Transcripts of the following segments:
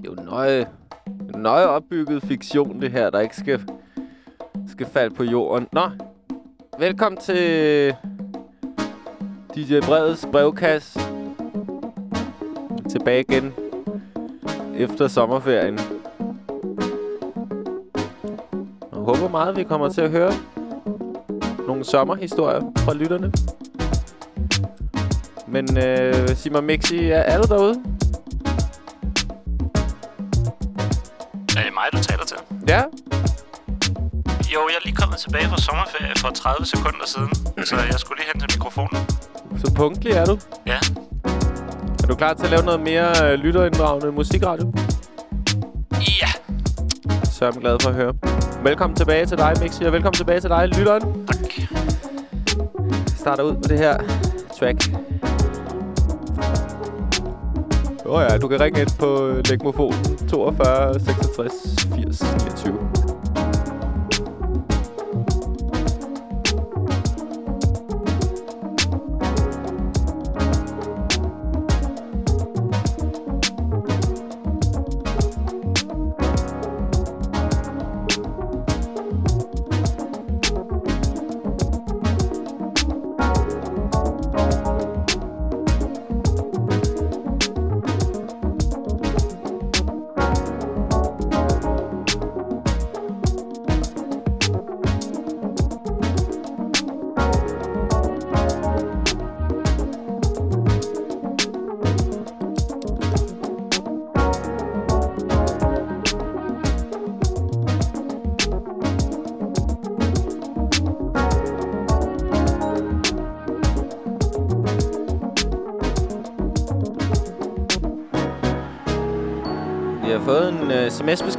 Det er jo nøje, nøje opbygget fiktion, det her, der ikke skal, skal falde på jorden. Nå, velkommen til DJ Breds brevkasse. Tilbage igen efter sommerferien. Jeg håber meget, vi kommer til at høre nogle sommerhistorier fra lytterne. Men øh, sig mig, Mixi, er, alle derude? Tilbage fra sommerferie for 30 sekunder siden, så jeg skulle lige hen til mikrofonen. Så punktlig er du? Ja. Er du klar til at lave noget mere øh, lytterinddragende musikradio? Ja. Så er jeg glad for at høre. Velkommen tilbage til dig, Mixi, og velkommen tilbage til dig, lytteren. Tak. Vi starter ud med det her track. Åh oh ja, du kan ringe ind på Legmofonen 42 66 80 29.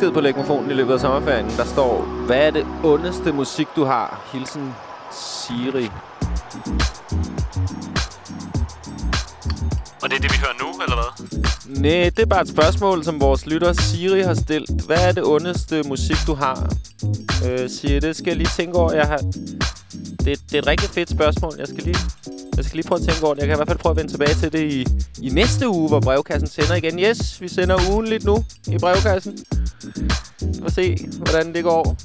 sms-besked på lægmofonen i løbet af sommerferien. Der står, hvad er det ondeste musik, du har? Hilsen Siri. Og det er det, vi hører nu, eller hvad? Nej, det er bare et spørgsmål, som vores lytter Siri har stillet. Hvad er det ondeste musik, du har? Øh, Siri, det skal jeg lige tænke over. Jeg har... det, det er et rigtig fedt spørgsmål. Jeg skal lige, jeg skal lige prøve at tænke over det. Jeg kan i hvert fald prøve at vende tilbage til det i, i næste uge, hvor brevkassen sender igen. Yes, vi sender ugenligt nu i brevkassen. Vi se, hvordan det går.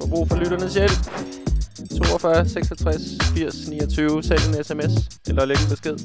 Få brug for lytternes hjælp. 42 66 80 29. Send en sms eller læg en besked.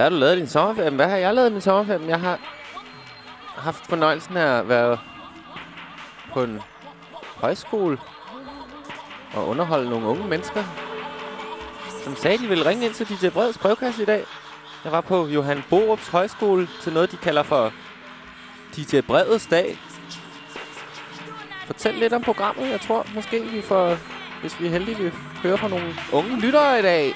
Hvad har du lavet i din sommerferie? Hvad har jeg lavet i min sommerferie? Jeg har haft fornøjelsen af at være på en højskole og underholde nogle unge mennesker, som sagde, de ville ringe ind til DJ Breds brevkasse i dag. Jeg var på Johan Borups højskole til noget, de kalder for DJ Breds dag. Fortæl lidt om programmet. Jeg tror måske, vi får, hvis vi er heldige, vi hører fra nogle unge lyttere i dag.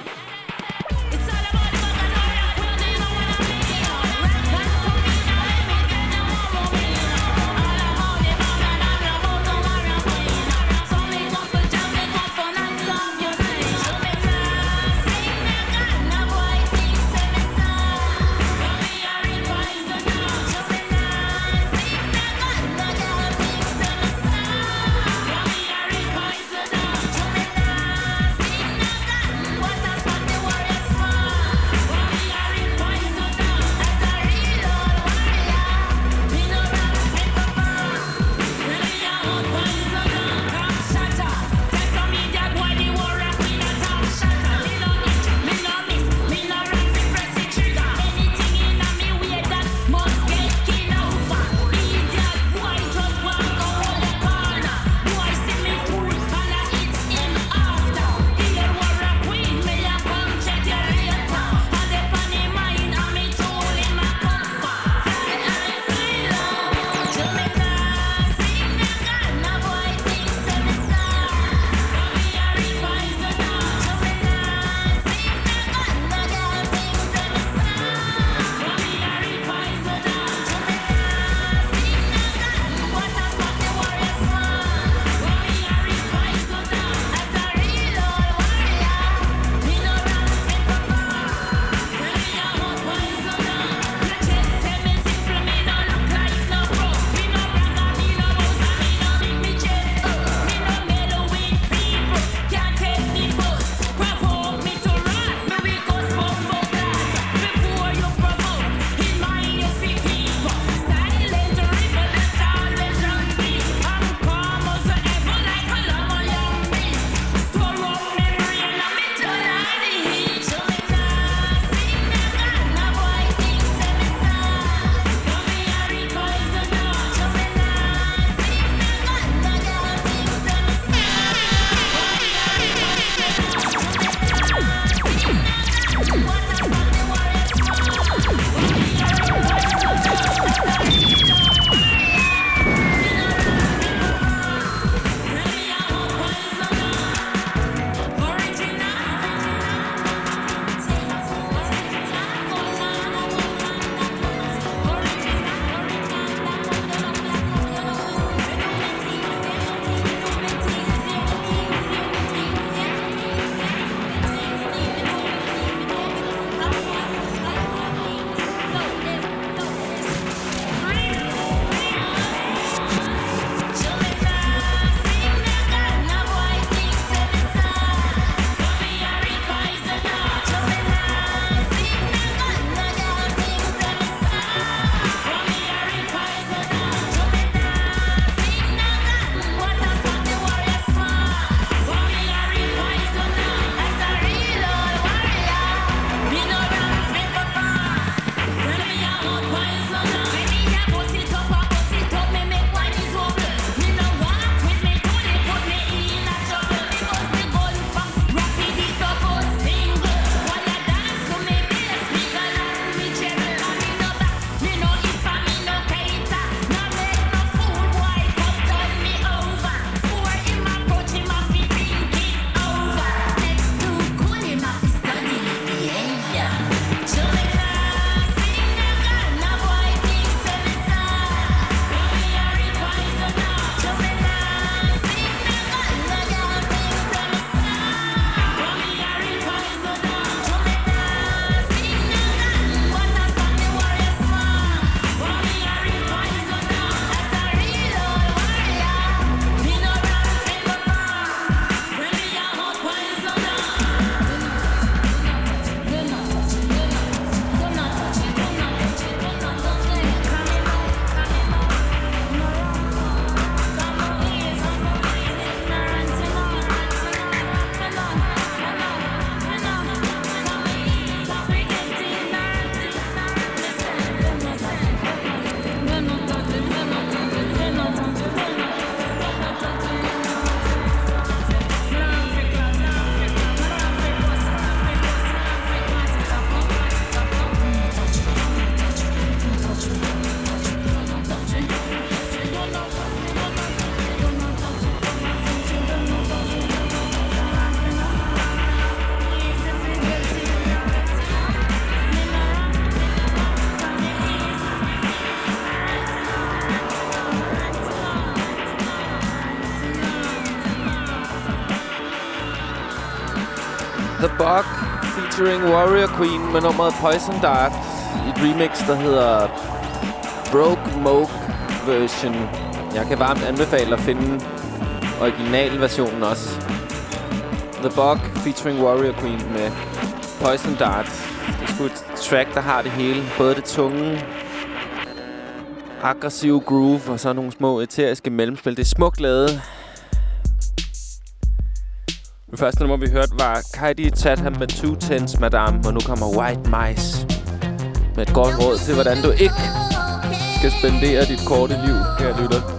Featuring Warrior Queen med nummeret Poison Dart et remix, der hedder Broke Moke version. Jeg kan varmt anbefale at finde originalversionen også. The Bug featuring Warrior Queen med Poison Dart. Det er sgu et track, der har det hele. Både det tunge, aggressive groove og så nogle små eteriske mellemspil. Det er smukt lavet. Det første nummer, vi hørte, var Kaidi Tatham med Two Tens Madame, og nu kommer White Mice med et godt råd til, hvordan du ikke skal spendere dit korte liv, kære lytter.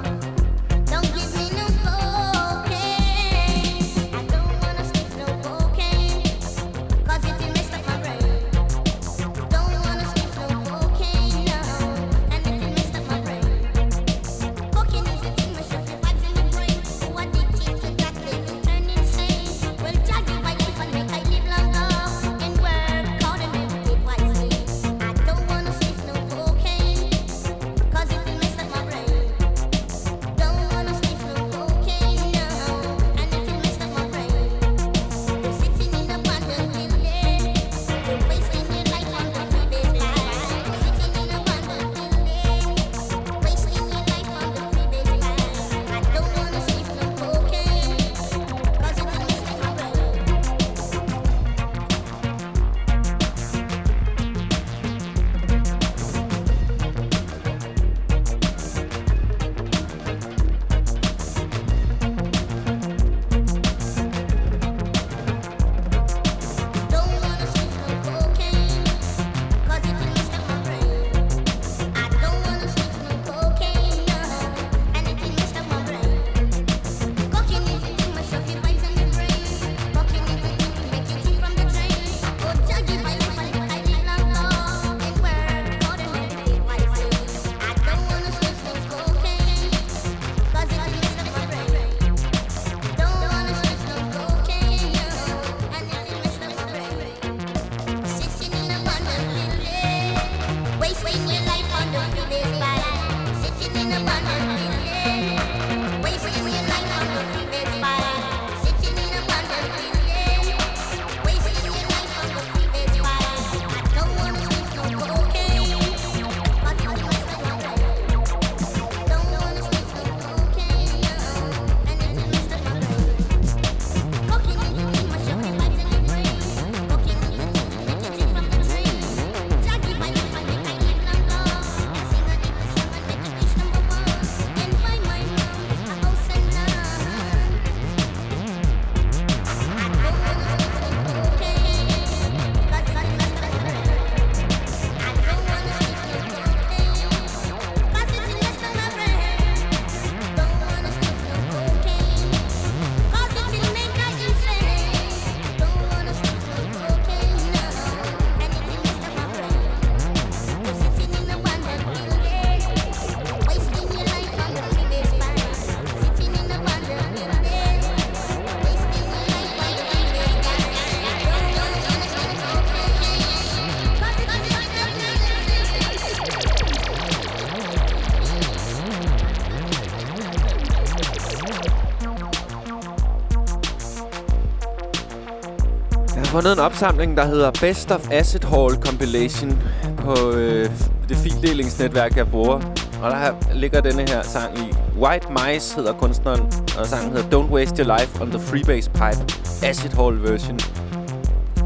Fundet en opsamling, der hedder Best of Acid Hall Compilation på øh, det fildelingsnetværk, jeg bruger. Og der ligger denne her sang i. White Mice hedder kunstneren, og sangen hedder Don't Waste Your Life on the Freebase Pipe Acid Hall version.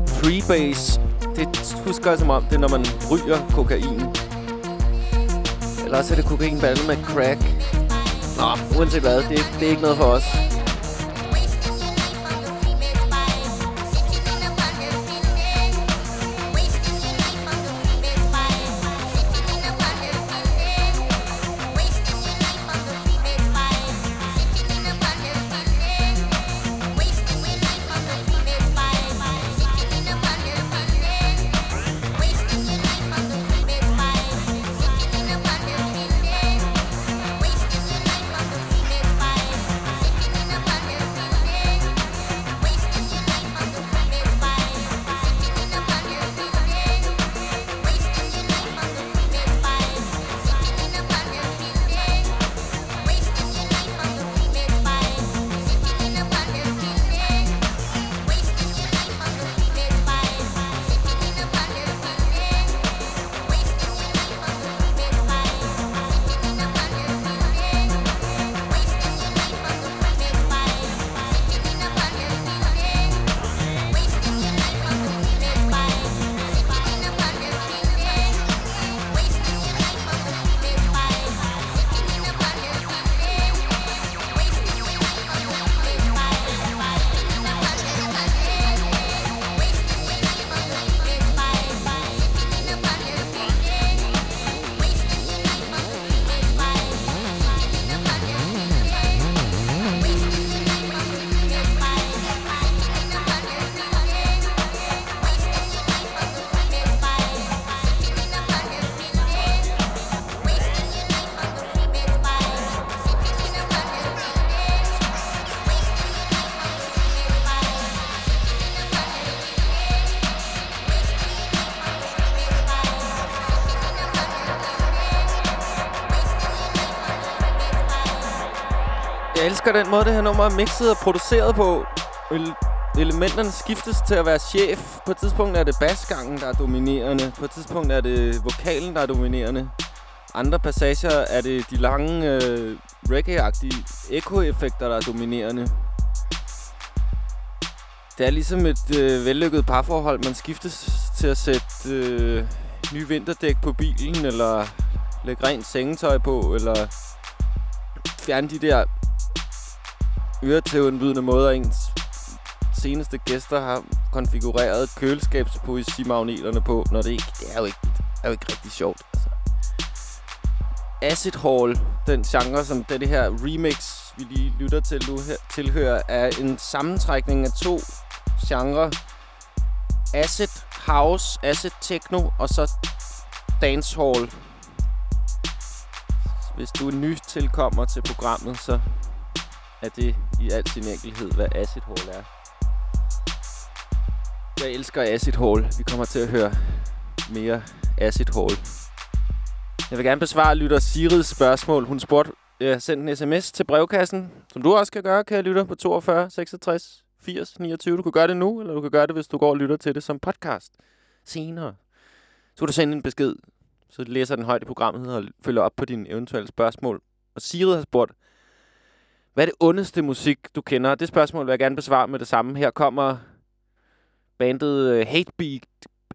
Freebase, det husker jeg som om, det er når man ryger kokain. Eller også er det kokain blandet med crack. Nå, uanset hvad, det, det er ikke noget for os. Elsker den måde, det her nummer er mixet og produceret på. Elementerne skiftes til at være chef. På et tidspunkt er det basgangen, der er dominerende. På et tidspunkt er det vokalen, der er dominerende. Andre passager er det de lange øh, reggae-agtige echo-effekter, der er dominerende. Det er ligesom et øh, vellykket parforhold. Man skiftes til at sætte øh, nye vinterdæk på bilen, eller lægge rent sengetøj på, eller fjerne de der øretævindbydende måder, ens seneste gæster har konfigureret køleskabspoesimagneterne på, når det ikke... Det er jo ikke, det er jo ikke rigtig sjovt, altså. Acid Hall, den genre, som det her remix, vi lige lytter til nu her, tilhører, er en sammentrækning af to genre. Acid House, Acid Techno og så Dancehall. Hvis du er ny tilkommer til programmet, så er det i al sin enkelhed, hvad Acid Hall er. Jeg elsker Acid Hall. Vi kommer til at høre mere Acid Hall. Jeg vil gerne besvare lytter Sirids spørgsmål. Hun spurgte, jeg sendte en sms til brevkassen, som du også kan gøre, kan jeg lytte på 42 66 80 29. Du kan gøre det nu, eller du kan gøre det, hvis du går og lytter til det som podcast senere. Så kan du sende en besked, så læser den højt i programmet og følger op på dine eventuelle spørgsmål. Og Sirid har spurgt, hvad er det ondeste musik, du kender? Det spørgsmål vil jeg gerne besvare med det samme. Her kommer bandet øh, Hatebeak,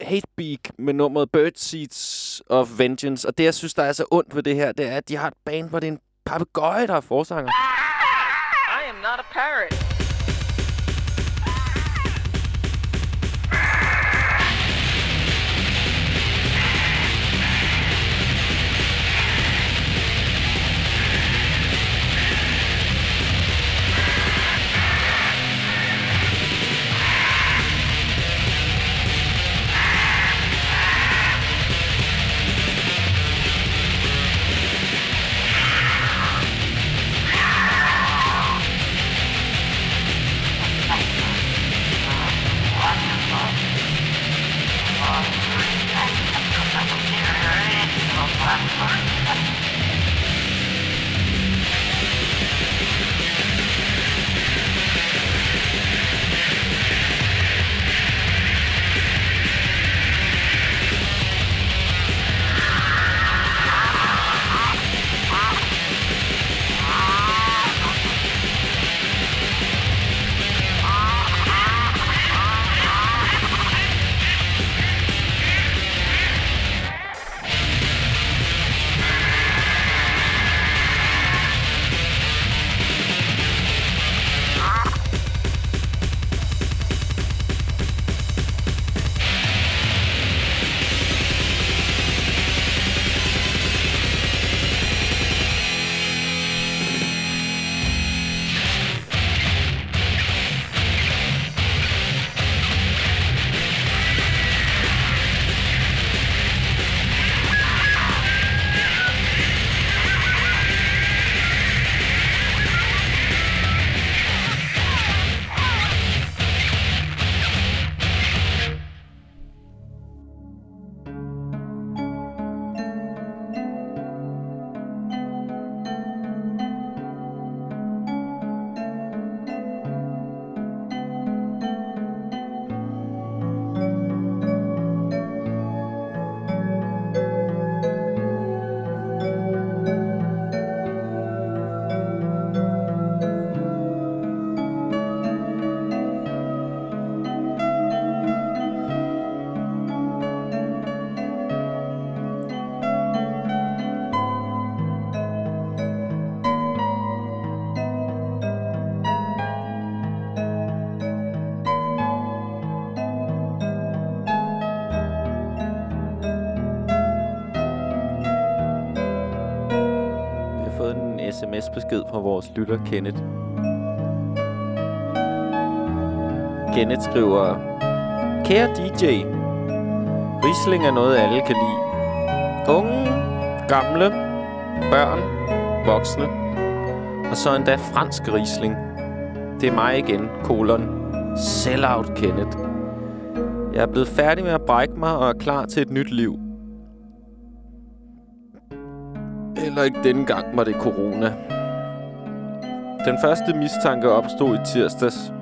Hatebeak med nummeret Birdseeds of Vengeance. Og det, jeg synes, der er så ondt ved det her, det er, at de har et band, hvor det er en papegøje, der er forsanger. I am not a parrot. Besked fra vores lytter, Kenneth. Kenneth skriver, Kære DJ, Riesling er noget, alle kan lide. Unge, gamle, børn, voksne, og så endda fransk Riesling. Det er mig igen, kolon. Sellout Kenneth. Jeg er blevet færdig med at brække mig og er klar til et nyt liv. Heller ikke denne gang var det corona. Den første mistanke opstod i tirsdags.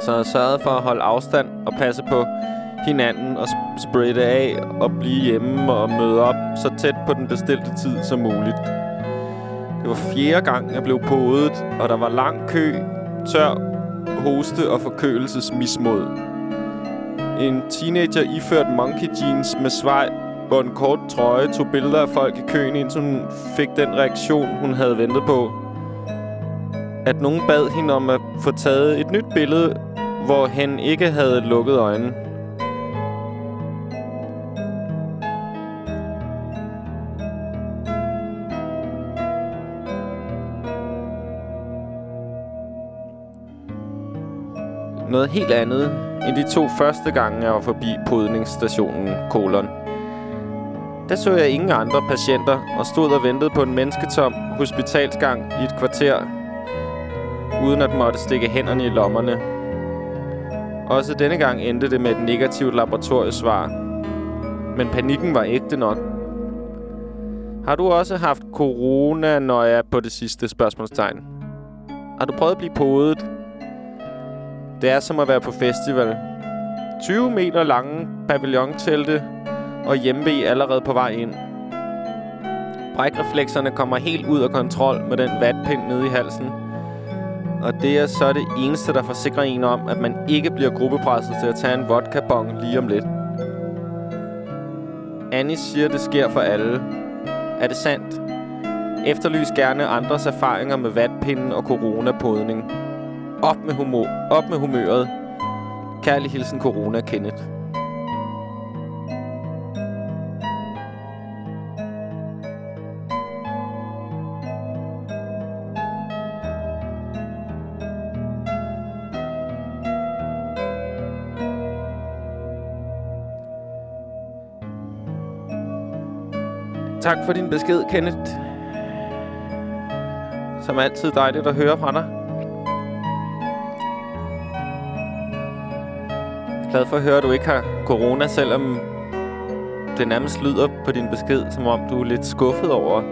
Så jeg sørgede for at holde afstand og passe på hinanden og spritte af og blive hjemme og møde op så tæt på den bestilte tid som muligt. Det var fjerde gang, jeg blev podet, og der var lang kø, tør, hoste og forkølelsesmismod. En teenager iført monkey jeans med svej og en kort trøje tog billeder af folk i køen, indtil hun fik den reaktion, hun havde ventet på. At nogen bad hende om at få taget et nyt billede, hvor han ikke havde lukket øjnene. Noget helt andet end de to første gange, jeg var forbi podningsstationen, kolon. Der så jeg ingen andre patienter og stod og ventede på en mennesketom hospitalsgang i et kvarter, uden at måtte stikke hænderne i lommerne. Også denne gang endte det med et negativt laboratoriesvar. Men panikken var ægte nok. Har du også haft corona, når jeg på det sidste spørgsmålstegn? Har du prøvet at blive podet? Det er som at være på festival. 20 meter lange pavillontelte og hjemme allerede på vej ind. Brækreflekserne kommer helt ud af kontrol med den vatpind nede i halsen. Og det er så det eneste, der forsikrer en om, at man ikke bliver gruppepresset til at tage en vodka-bong lige om lidt. Annie siger, det sker for alle. Er det sandt? Efterlys gerne andres erfaringer med vatpinden og coronapodning. Op med, humor, op med humøret. Kærlig hilsen Corona Kenneth. Tak for din besked, Kenneth. Som altid dejligt at høre fra dig. Glad for at høre, at du ikke har corona, selvom det nærmest lyder på din besked, som om du er lidt skuffet over,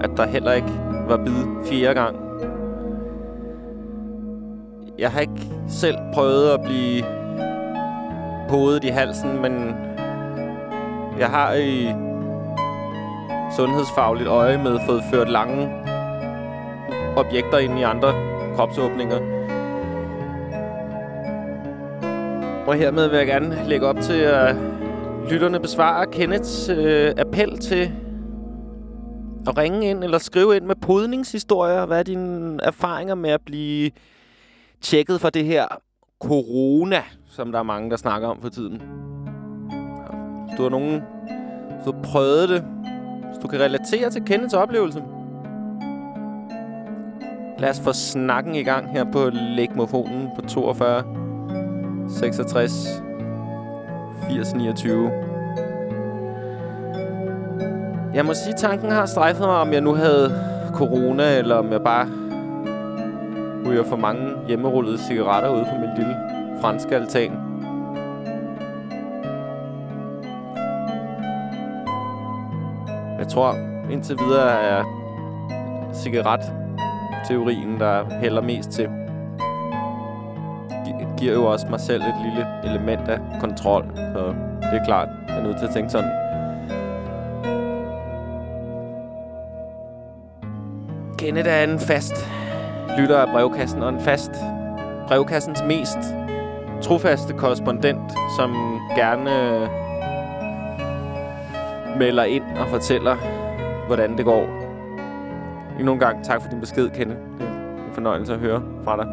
at der heller ikke var bid fire gang. Jeg har ikke selv prøvet at blive podet i halsen, men jeg har i sundhedsfagligt øje med fået ført lange objekter ind i andre kropsåbninger. Og hermed vil jeg gerne lægge op til, at lytterne besvarer Kenneths øh, appel til at ringe ind eller skrive ind med podningshistorier. Hvad er dine erfaringer med at blive tjekket for det her corona, som der er mange, der snakker om for tiden? Du har nogen, så du prøvet det, du kan relatere til Kenneths oplevelse. Lad os få snakken i gang her på lægmofonen på 42 66 80 29. Jeg må sige, tanken har strejfet mig, om jeg nu havde corona, eller om jeg bare ryger for mange hjemmerullede cigaretter ude på min lille franske altan. Jeg tror indtil videre er cigaret-teorien, der hælder mest til. Giver jo også mig selv et lille element af kontrol. Så det er klart, jeg er nødt til at tænke sådan. Kenneth er en fast lytter af brevkassen, og en fast brevkassens mest trofaste korrespondent, som gerne øh, melder ind og fortæller, hvordan det går. Endnu en gang tak for din besked, Kenneth. Det er en fornøjelse at høre fra dig.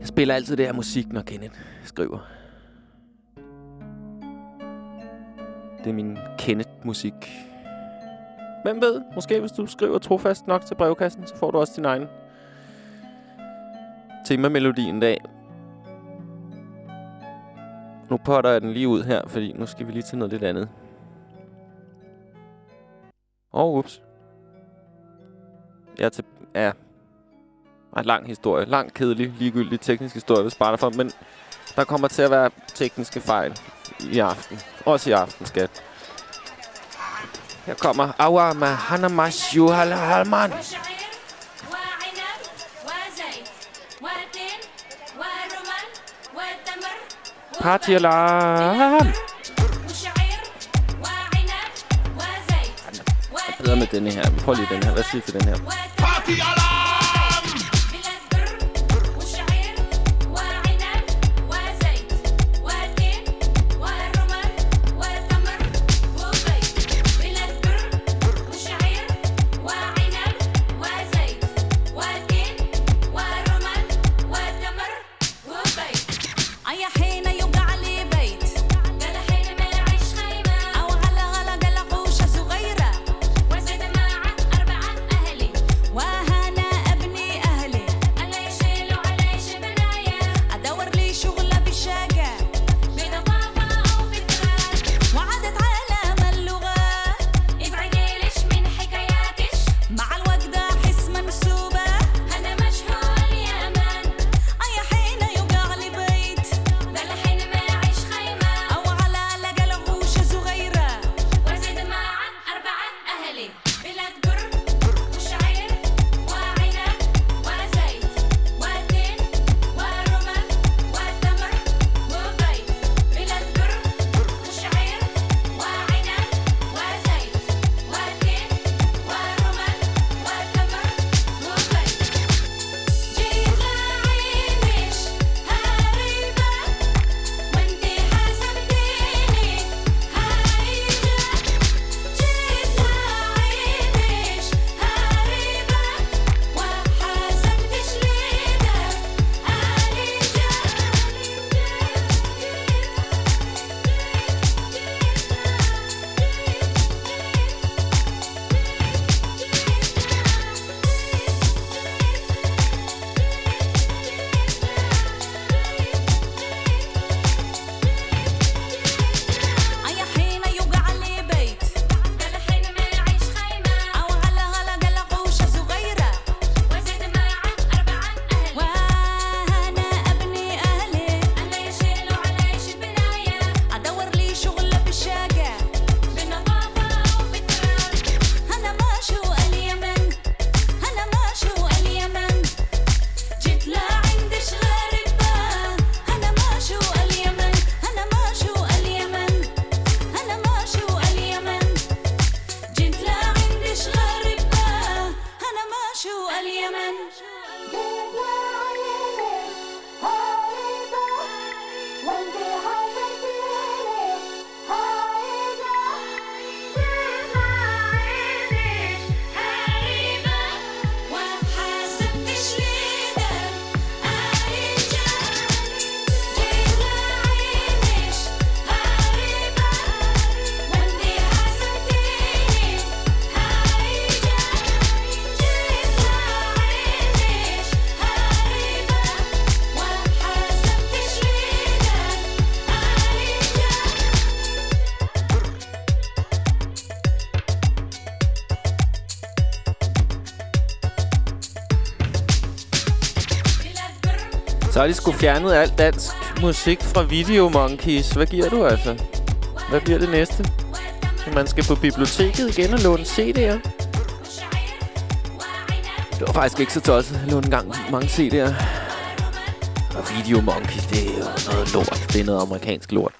Jeg spiller altid det her musik, når Kenneth skriver. Det er min Kenneth-musik. Hvem ved? Måske hvis du skriver trofast nok til brevkassen, så får du også din egen temamelodi en dag. Nu potter jeg den lige ud her, fordi nu skal vi lige til noget lidt andet. Åh, oh, ups. Jeg er til... Ja. Ej, lang historie. Lang, kedelig, ligegyldig teknisk historie, hvis bare for. Men der kommer til at være tekniske fejl i aften. Også i aften, skat. Her kommer Awa med Halalman. Yuhal Halman. Party alarm! Bedre med denne her. Vi prøver lige den her. Hvad siger du til den her? Party bare lige skulle fjernet alt dansk musik fra Video Monkeys. Hvad giver du altså? Hvad bliver det næste? Man skal på biblioteket igen og låne CD'er. Det var faktisk ikke så tosset at låne gang mange CD'er. Og Video Monkeys, det er noget lort. Det er noget amerikansk lort.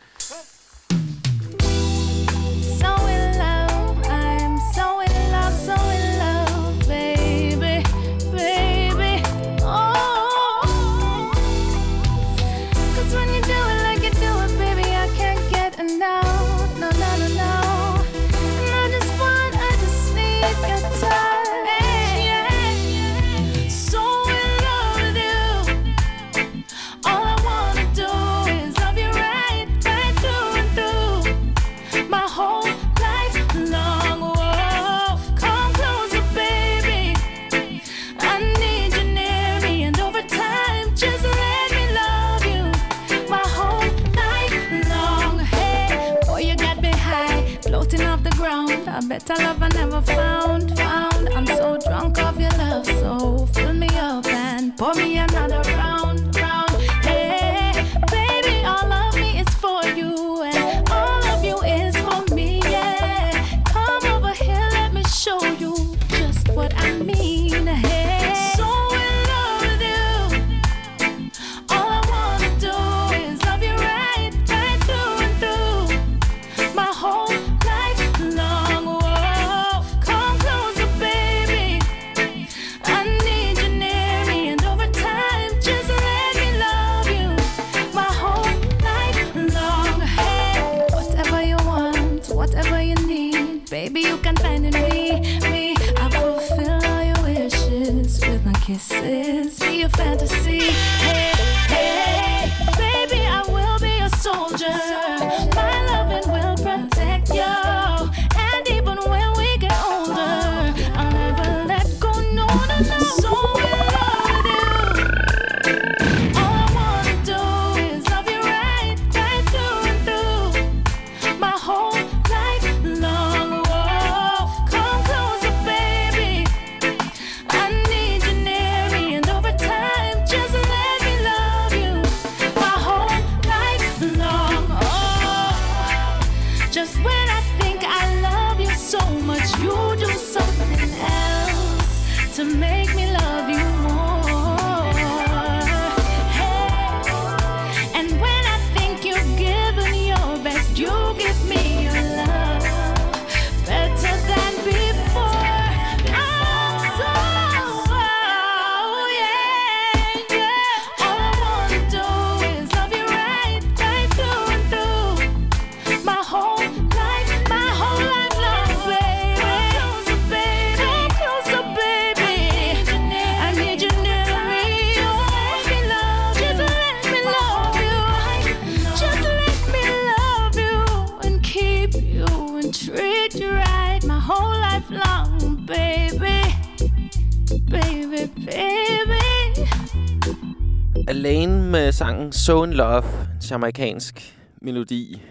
Sangen So In Love, en jamaikansk melodi,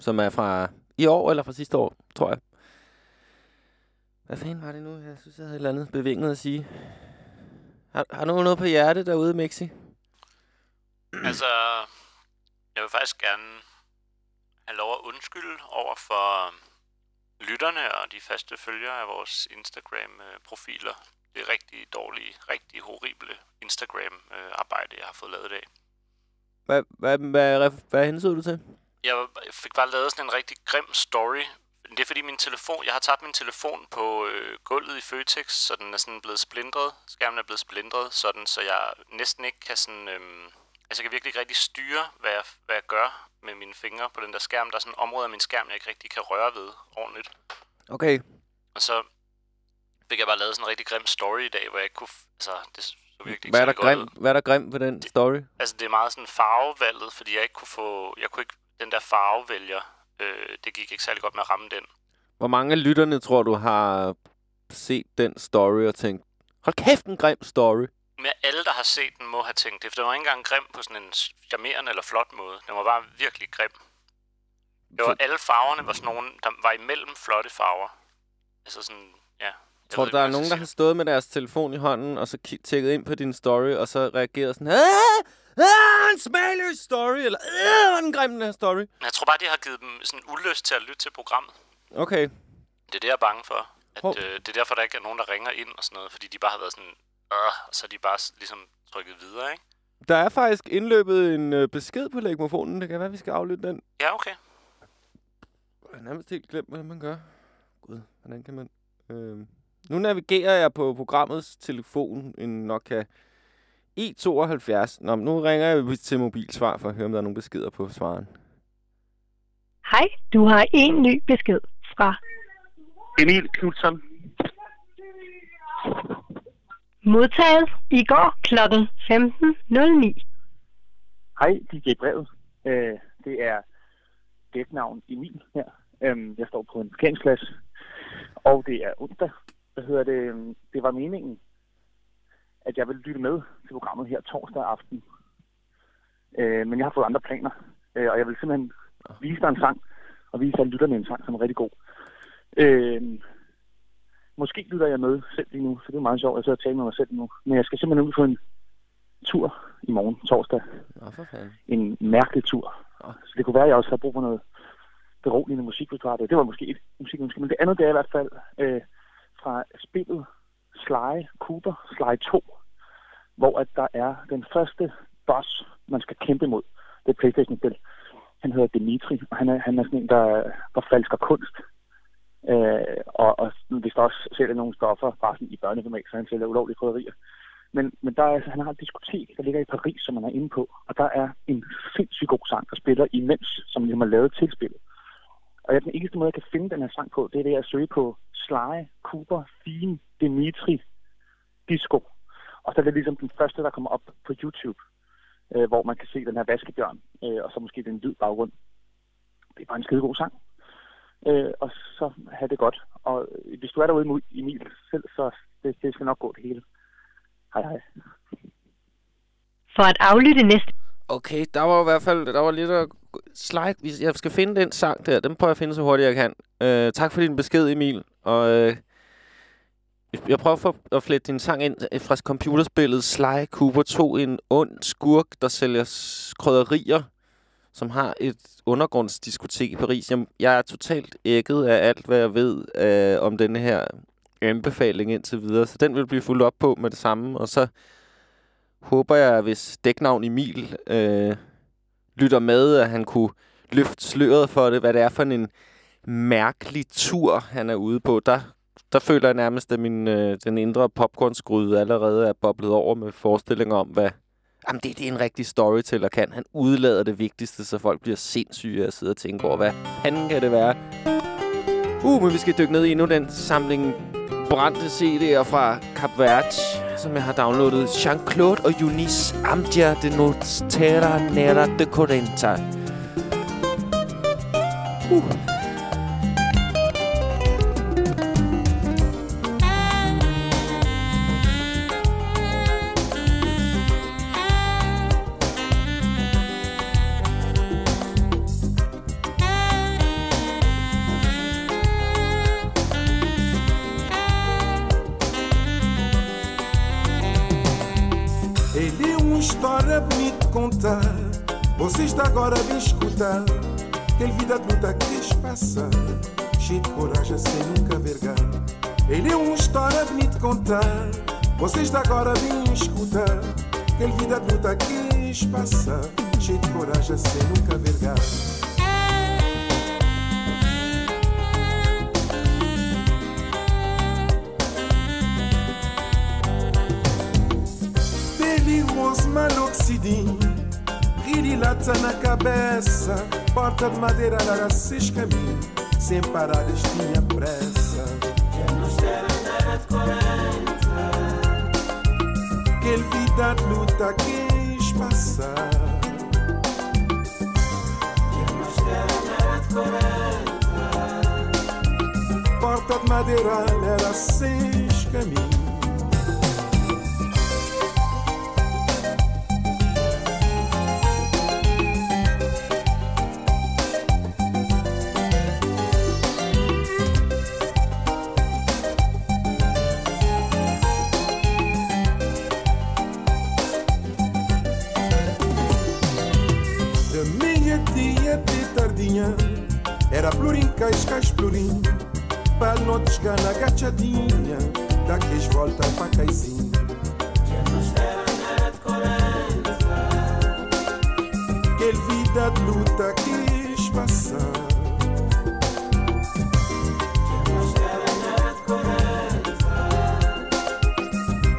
som er fra i år eller fra sidste år, tror jeg. Hvad fanden var det nu? Jeg synes, jeg havde et eller andet bevinget at sige. Har, har nogen noget på hjertet derude, mexi? Altså, jeg vil faktisk gerne have lov at undskylde over for lytterne og de faste følgere af vores Instagram-profiler. Det er rigtig dårlige, rigtig horrible Instagram-arbejde, jeg har fået lavet i dag. Hvad, hvad, hvad, hvad, hensede du til? Jeg fik bare lavet sådan en rigtig grim story. Det er fordi min telefon, jeg har tabt min telefon på øh, gulvet i Føtex, så den er sådan blevet splindret. Skærmen er blevet splindret, sådan, så jeg næsten ikke kan sådan... Øhm, altså jeg kan virkelig ikke rigtig styre, hvad jeg, hvad jeg gør med mine fingre på den der skærm. Der er sådan en område af min skærm, jeg ikke rigtig kan røre ved ordentligt. Okay. Og så fik jeg bare lavet sådan en rigtig grim story i dag, hvor jeg ikke kunne... Altså, det så virkelig ikke Hvad er, der grim, hvad er der grim ved den story? Altså, det er meget sådan farvevalget, fordi jeg ikke kunne få... Jeg kunne ikke... Den der farvevælger, øh, det gik ikke særlig godt med at ramme den. Hvor mange af lytterne tror du har set den story og tænkt, hold kæft, en grim story. Men alle, der har set den, må have tænkt det, for den var ikke engang grim på sådan en charmerende eller flot måde. Den var bare virkelig grim. Det var, alle farverne var sådan nogle, der var imellem flotte farver. Altså sådan, ja. Tror ved der er nogen, der har stået med deres telefon i hånden, og så tjekket ind på din story, og så reageret sådan, ah, ah, en smagløs story, eller ah, den grim, den her story. Jeg tror bare, de har givet dem sådan ulyst til at lytte til programmet. Okay, Det er det, jeg er bange for. At, øh, det er derfor, der ikke er nogen, der ringer ind og sådan noget, fordi de bare har været sådan, øh, og så er de bare ligesom trykket videre, ikke? der er faktisk indløbet en øh, besked på lægmofonen. Det kan være, vi skal aflytte den. Ja, okay. Jeg har nærmest helt glemt, hvordan man gør. Gud, hvordan kan man... Øh... Nu navigerer jeg på programmets telefon, en Nokia E72. Nå, nu ringer jeg til mobilsvar for at høre, om der er nogle beskeder på svaren. Hej, du har en ny besked fra Emil Knudsen. modtaget i går kl. 15.09. Hej, DJ Brevet. Øh, det er dæknavn Emil her. Øhm, jeg står på en parkeringsplads, og det er onsdag. Hvad hedder det? øhm, Det var meningen, at jeg ville lytte med til programmet her torsdag aften. Øh, men jeg har fået andre planer, øh, og jeg vil simpelthen vise dig en sang, og vise dig lytterne en sang, som er rigtig god. Øh, måske lytter jeg med selv lige nu, så det er meget sjovt. Jeg sidder og taler med mig selv nu. Men jeg skal simpelthen ud på en tur i morgen, torsdag. Nå, for fanden. en mærkelig tur. Nå. Så det kunne være, at jeg også havde brug for noget beroligende musik, hvis du har det. Det var måske et musikønske, men det andet det er i hvert fald øh, fra spillet Sly Cooper, Sly 2, hvor at der er den første boss, man skal kæmpe mod. Det er Playstation-spil. Han hedder Dimitri, og han er, han er sådan en, der, der falsker kunst. Øh, og, og hvis der også sælger nogle stoffer, bare sådan i børneformat, så han sælger ulovlige krydderier. Men, men der er, altså, han har et diskotek, der ligger i Paris, som man er inde på. Og der er en sindssygt god sang, der spiller imens, som ligesom har lavet til spillet. Og jeg, den eneste måde, jeg kan finde den her sang på, det er ved at søge på Sly, Cooper, Theme, Dimitri, Disco. Og så er det ligesom den første, der kommer op på YouTube, øh, hvor man kan se den her vaskebjørn, øh, og så måske den hvid baggrund. Det er bare en skide god sang. Øh, og så have det godt. Og hvis du er derude i Emil selv, så det, det skal nok gå det hele. Hej hej. For at aflytte næste Okay, der var i hvert fald der var lidt at slide. Jeg skal finde den sang der. Den prøver jeg at finde så hurtigt jeg kan. Øh, tak for din besked, Emil. Og øh, jeg prøver for at flette din sang ind øh, fra computerspillet Sly Cooper 2. En ond skurk, der sælger krydderier, som har et undergrundsdiskotek i Paris. Jeg, jeg er totalt ægget af alt, hvad jeg ved øh, om denne her anbefaling indtil videre. Så den vil blive fuldt op på med det samme. Og så håber jeg, hvis dæknavn Emil øh, lytter med, at han kunne løfte sløret for det, hvad det er for en mærkelig tur, han er ude på. Der, der føler jeg nærmest, at min, øh, den indre popcornsgryde allerede er boblet over med forestillinger om, hvad jamen det, det er en rigtig storyteller kan. Han udlader det vigtigste, så folk bliver sindssyge af at sidde og tænke over, hvad fanden kan det være? Uh, men vi skal dykke ned i endnu den samling brændte CD'er fra Cap Verde, som jeg har downloadet. Jean-Claude og Eunice Amdia de Notera Nera de Corenta. Uh. Você está agora me escutar. Aquele vida adulta que passar. Cheio de coragem sem nunca vergar. Ele é uma história bonita contar. Você está agora me escutar. Aquele vida adulta que passar. Cheio de coragem sem nunca vergar. Perigoso, maloxidinho Guirilata na cabeça, porta de madeira larga seis caminhos, sem paradas tinha pressa. Que nos dera andar de 40. Que vida de luta quis passar. Que dera andar de 40. Porta de madeira era seis caminhos. gatinha Era plurim, cascais, plurim. Para não desgar na gachadinha Da Daqueles volta para caizinha. Que vida de luta quis passar.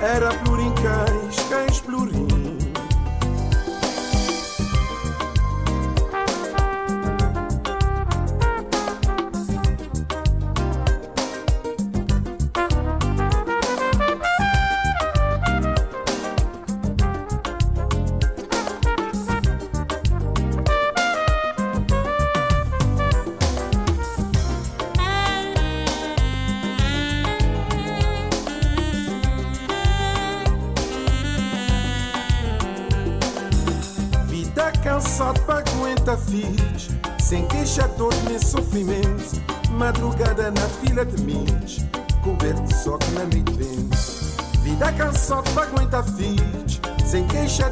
Era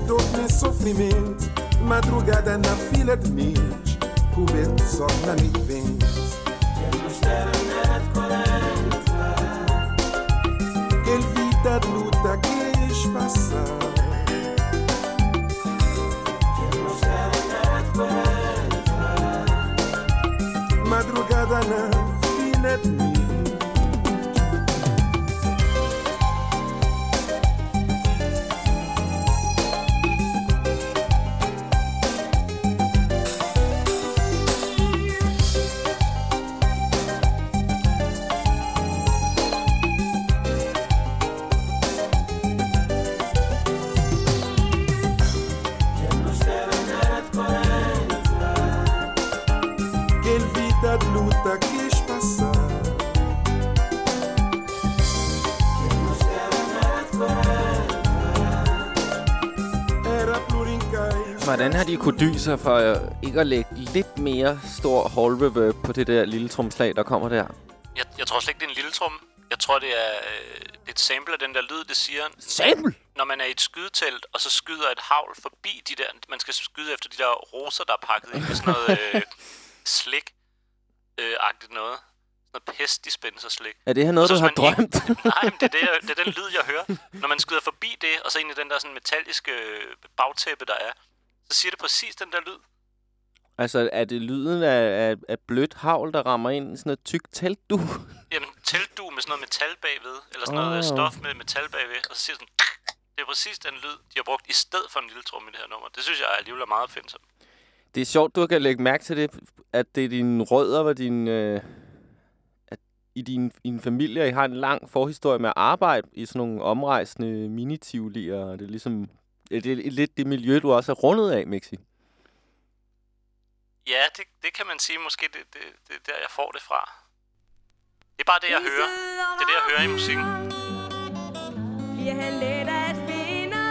dor nem sofrimento. Madrugada na fila de mis, kunne dy sig for øh, ikke at lægge lidt mere stor hall reverb på det der lille tromslag, der kommer der? Jeg, jeg tror slet ikke, det er en lille trum. Jeg tror, det er øh, er et sample af den der lyd, det siger, Sample! når man er i et skydetelt, og så skyder et havl forbi de der... Man skal skyde efter de der roser, der er pakket ind med sådan noget øh, slik-agtigt noget. Sådan noget pestdispenser-slik. Er det her noget, Og du så har drømt? Nej, men det er, det, jeg- det er den lyd, jeg hører. Når man skyder forbi det, og så ind i den der sådan metalliske øh, bagtæppe, der er, så siger det præcis den der lyd. altså, er det lyden af, af, af blødt havl, der rammer ind i sådan et tykt telt, du? Jamen, teltdu med sådan noget metal bagved, eller sådan noget Åh. oh. stof med metal bagved, og så siger sådan... Det er præcis den lyd, de har brugt i stedet for en lille trum i det her nummer. Det synes jeg alligevel er meget opfindsomt. Det er sjovt, du kan lægge mærke til det, at det er dine rødder og din... Øh, at i din, i din familie I har en lang forhistorie med at arbejde i sådan nogle omrejsende mini og det er ligesom... Det er lidt det miljø, du også er rundet af, Mixi. Ja, det, det kan man sige. Måske det, det, det er der, jeg får det fra. Det er bare det, jeg hører. Det er det, jeg hører i musikken. Bliver han let at finde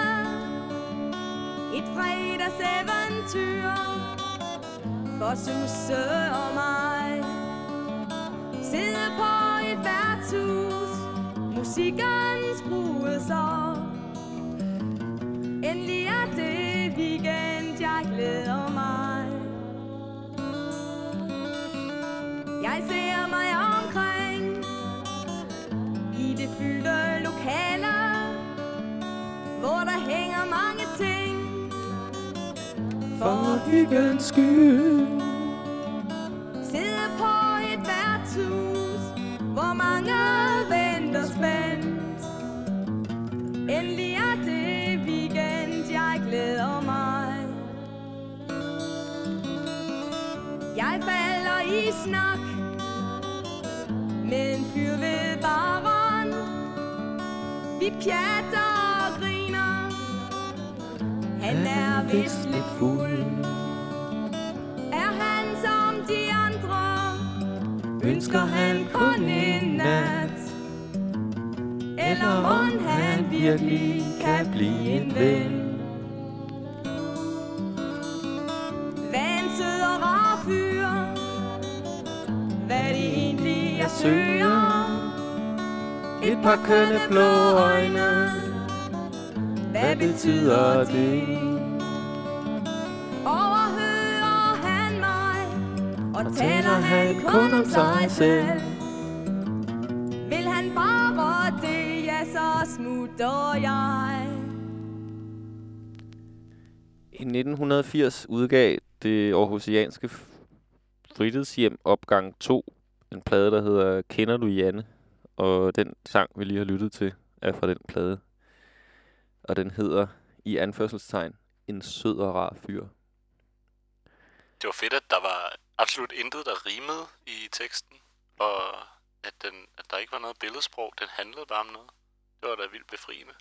Et fredagseventyr For Susse og mig Sidde på et værtshus Musikken skruet For hyggens skyld. sidde på et værtshus, hvor mange venter spændt. Endelig er det weekend, jeg glæder mig. Jeg falder i snak med en fyr ved baren. Vi pjatter og griner. Han er vist Ønsker han kun en nat? Eller om han virkelig kan blive en ven? Hvad og rar fyr Hvad det egentlig jeg søger Et par kønne blå øjne. Hvad betyder det? Han kun om sig selv Vil han bare det, ja så smutter jeg I 1980 udgav det aarhusianske fritidshjem opgang 2 en plade, der hedder Kender du Janne? Og den sang, vi lige har lyttet til, er fra den plade. Og den hedder i anførselstegn En sød og rar fyr. Det var fedt, at der var absolut intet, der rimede i teksten. Og at, den, at der ikke var noget billedsprog. Den handlede bare om noget. Det var da vildt befriende.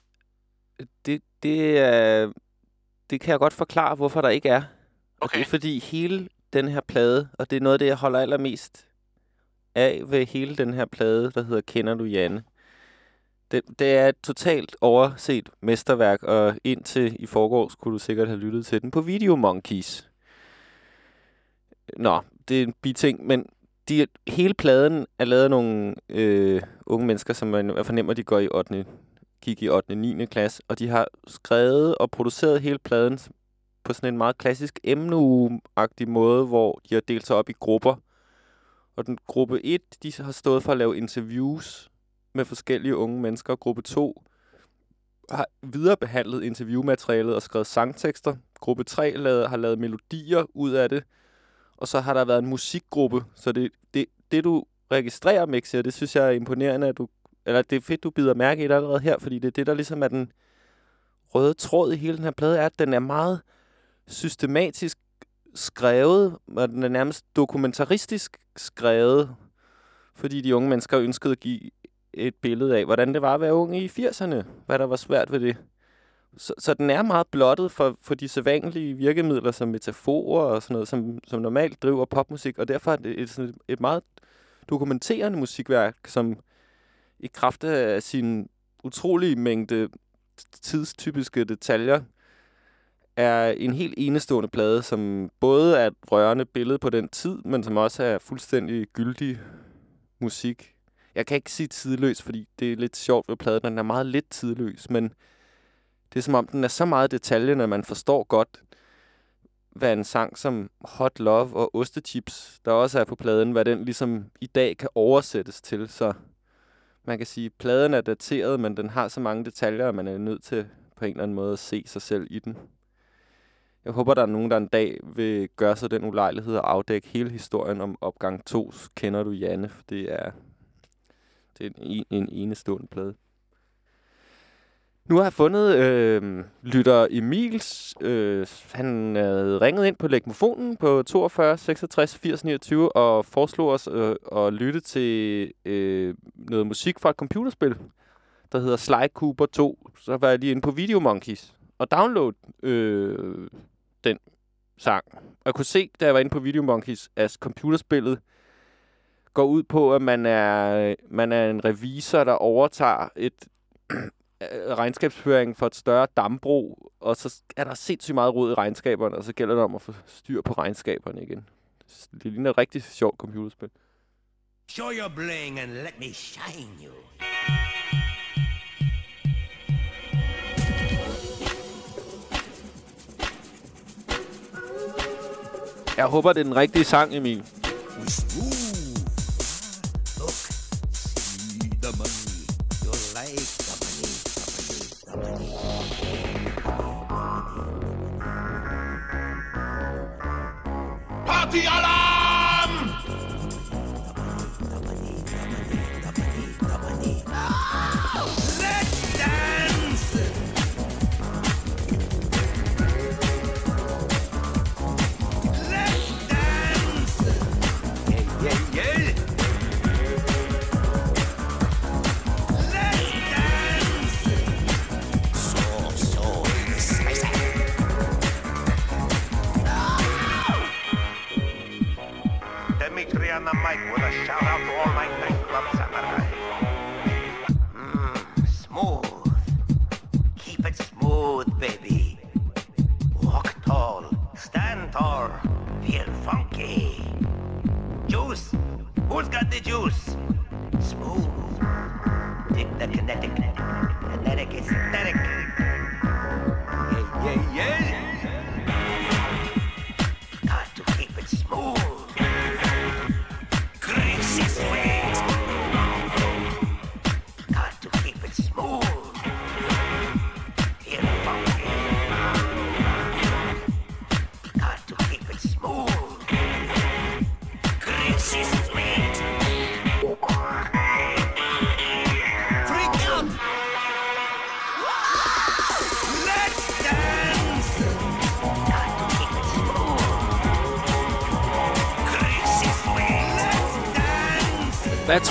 Det, det, er, det kan jeg godt forklare, hvorfor der ikke er. Og Okay. det er fordi hele den her plade, og det er noget af det, jeg holder allermest af ved hele den her plade, der hedder Kender du Janne? Det, det er et totalt overset mesterværk, og indtil i forgårs kunne du sikkert have lyttet til den på Video Monkeys. Nå, det er en biting, men de, hele pladen er lavet af nogle øh, unge mennesker, som man jeg fornemmer, de går i 8. gik i 8. 9. klasse, og de har skrevet og produceret hele pladen på sådan en meget klassisk emneagtig måde, hvor de har delt sig op i grupper. Og den gruppe 1, de har stået for at lave interviews med forskellige unge mennesker. Gruppe 2 har viderebehandlet interviewmaterialet og skrevet sangtekster. Gruppe 3 lavede, har lavet melodier ud af det. Og så har der været en musikgruppe. Så det, det, det du registrerer, Mixi, og det synes jeg er imponerende, at du, eller det er fedt, du bider mærke i det allerede her, fordi det er det, der ligesom er den røde tråd i hele den her plade, er, at den er meget systematisk skrevet, og den er nærmest dokumentaristisk skrevet, fordi de unge mennesker ønskede at give et billede af, hvordan det var at være ung i 80'erne, hvad der var svært ved det, så, så den er meget blottet for, for de sædvanlige virkemidler som metaforer og sådan noget, som, som normalt driver popmusik, og derfor er det et, sådan et, et meget dokumenterende musikværk, som i kraft af sin utrolige mængde tidstypiske detaljer, er en helt enestående plade, som både er et rørende billede på den tid, men som også er fuldstændig gyldig musik. Jeg kan ikke sige tidløs, fordi det er lidt sjovt ved pladen, den er meget lidt tidløs, men det er som om, den er så meget detaljen, at man forstår godt, hvad en sang som Hot Love og Ostechips, der også er på pladen, hvad den ligesom i dag kan oversættes til. Så man kan sige, at pladen er dateret, men den har så mange detaljer, at man er nødt til på en eller anden måde at se sig selv i den. Jeg håber, der er nogen, der en dag vil gøre sig den ulejlighed at afdække hele historien om opgang 2. Kender du Janne? For det er, det er en, en enestående plade. Nu har jeg fundet øh, lytter Emils. Øh, han havde ringet ind på legmofonen på 42 66 80 29 og foreslog os øh, at lytte til øh, noget musik fra et computerspil, der hedder Sly Cooper 2. Så var jeg lige inde på Video Monkeys og download øh, den sang. Og jeg kunne se, da jeg var inde på Video Monkeys, at computerspillet går ud på, at man er, man er en revisor, der overtager et regnskabsføring for et større dambrug, og så er der sindssygt meget rod i regnskaberne, og så gælder det om at få styr på regnskaberne igen. Det ligner et rigtig sjovt computerspil. Show your bling and let me shine you. Jeg håber, det er den rigtige sang, Emil. Ooh. Party alarm! The juice?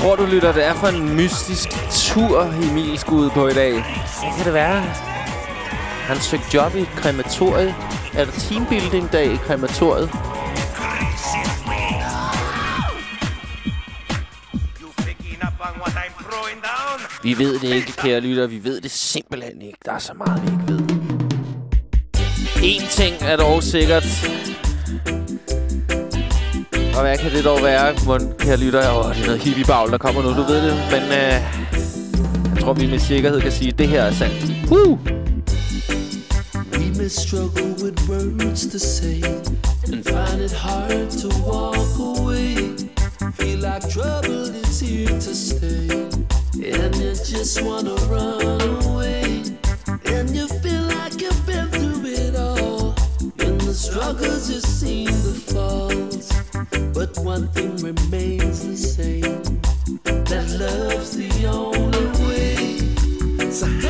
Tror du, lytter, det er for en mystisk tur, Emil skal ud på i dag? Hvad kan det være? Han søgte job i et krematorie. Er der teambuilding-dag i krematoriet? Vi ved det ikke, kære lytter. Vi ved det simpelthen ikke. Der er så meget, vi ikke ved. En ting er dog sikkert. Og hvad kan det dog være, mon, kære lytter? Åh, det er noget hippiebagl, der kommer nu, du ved det. Men øh, jeg tror, vi med sikkerhed kan sige, at det her er sandt. Woo! We may struggle with words to say and find it hard to walk away. Feel like trouble is here to stay, and you just wanna run away. And you feel like you've been through it all. In the struggles, you've one thing remains the same: that love's the only way. So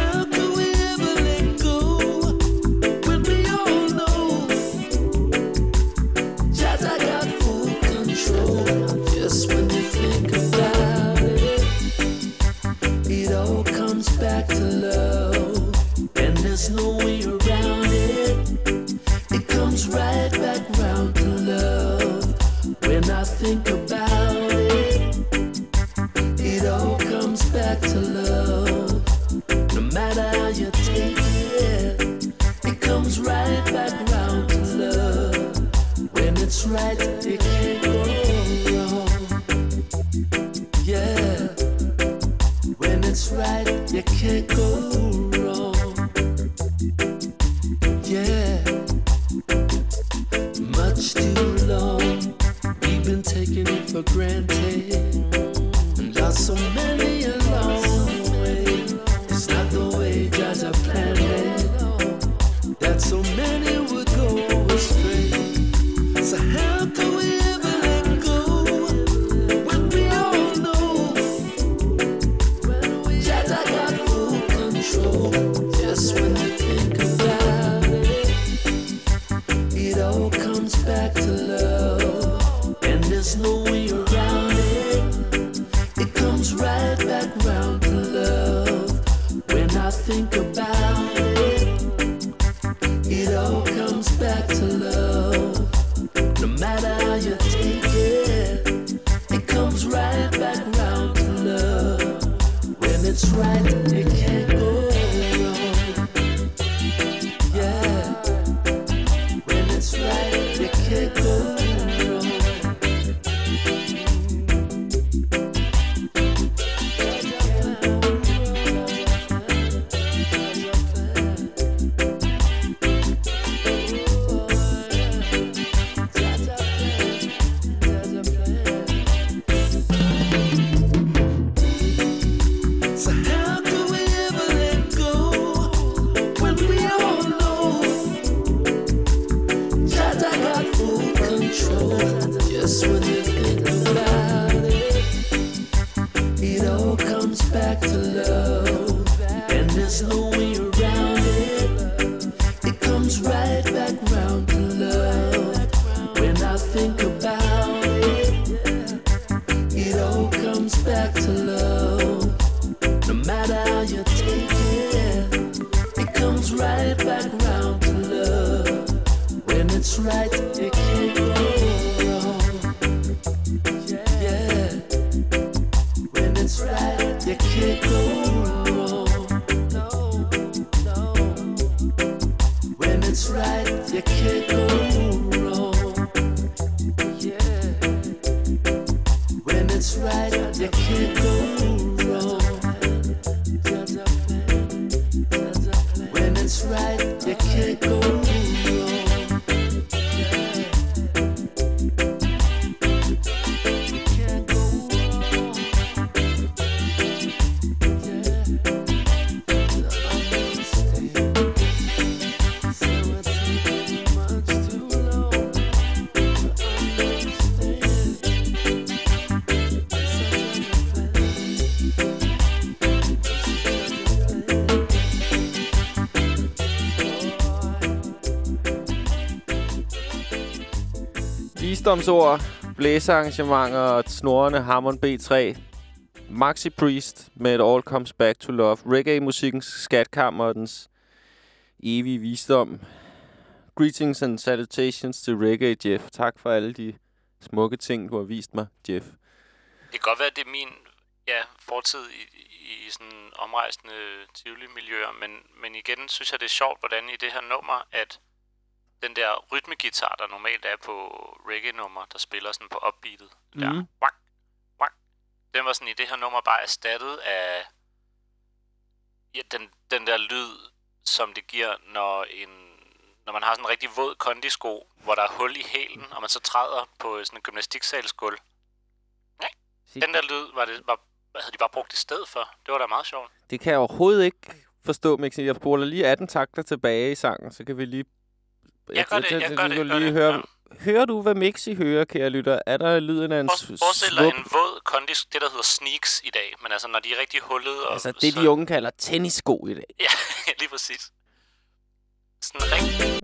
Visdomsord, blæsearrangementer og snorende Hammond B3. Maxi Priest med et All Comes Back to Love. Reggae-musikkens skatkammer og dens evige visdom. Greetings and salutations til Reggae, Jeff. Tak for alle de smukke ting, du har vist mig, Jeff. Det kan godt være, at det er min ja, fortid i, i sådan omrejsende øh, Tivoli-miljøer, men, men igen synes jeg, det er sjovt, hvordan i det her nummer, at den der rytmegitar, der normalt er på reggae-nummer, der spiller sådan på upbeatet, mm. der, wak, wak, den var sådan i det her nummer bare erstattet af ja, den, den der lyd, som det giver, når en når man har sådan en rigtig våd kondisko, hvor der er hul i hælen, og man så træder på sådan en gymnastiksalsgulv. Den der lyd var det, var, havde de bare brugt i stedet for. Det var da meget sjovt. Det kan jeg overhovedet ikke forstå, Mixi. Jeg spoler lige 18 takter tilbage i sangen, så kan vi lige... Jeg gør det, jeg gør det, kan gør lige det, høre. Hører du, hvad Mixi hører, kære lytter? Er der lyden af en For- Forestil dig svup? en våd kondis, det der hedder sneaks i dag, men altså når de er rigtig hullet og... Altså, det de unge kalder tennissko i dag. Ja, lige præcis. Sådan rigtig...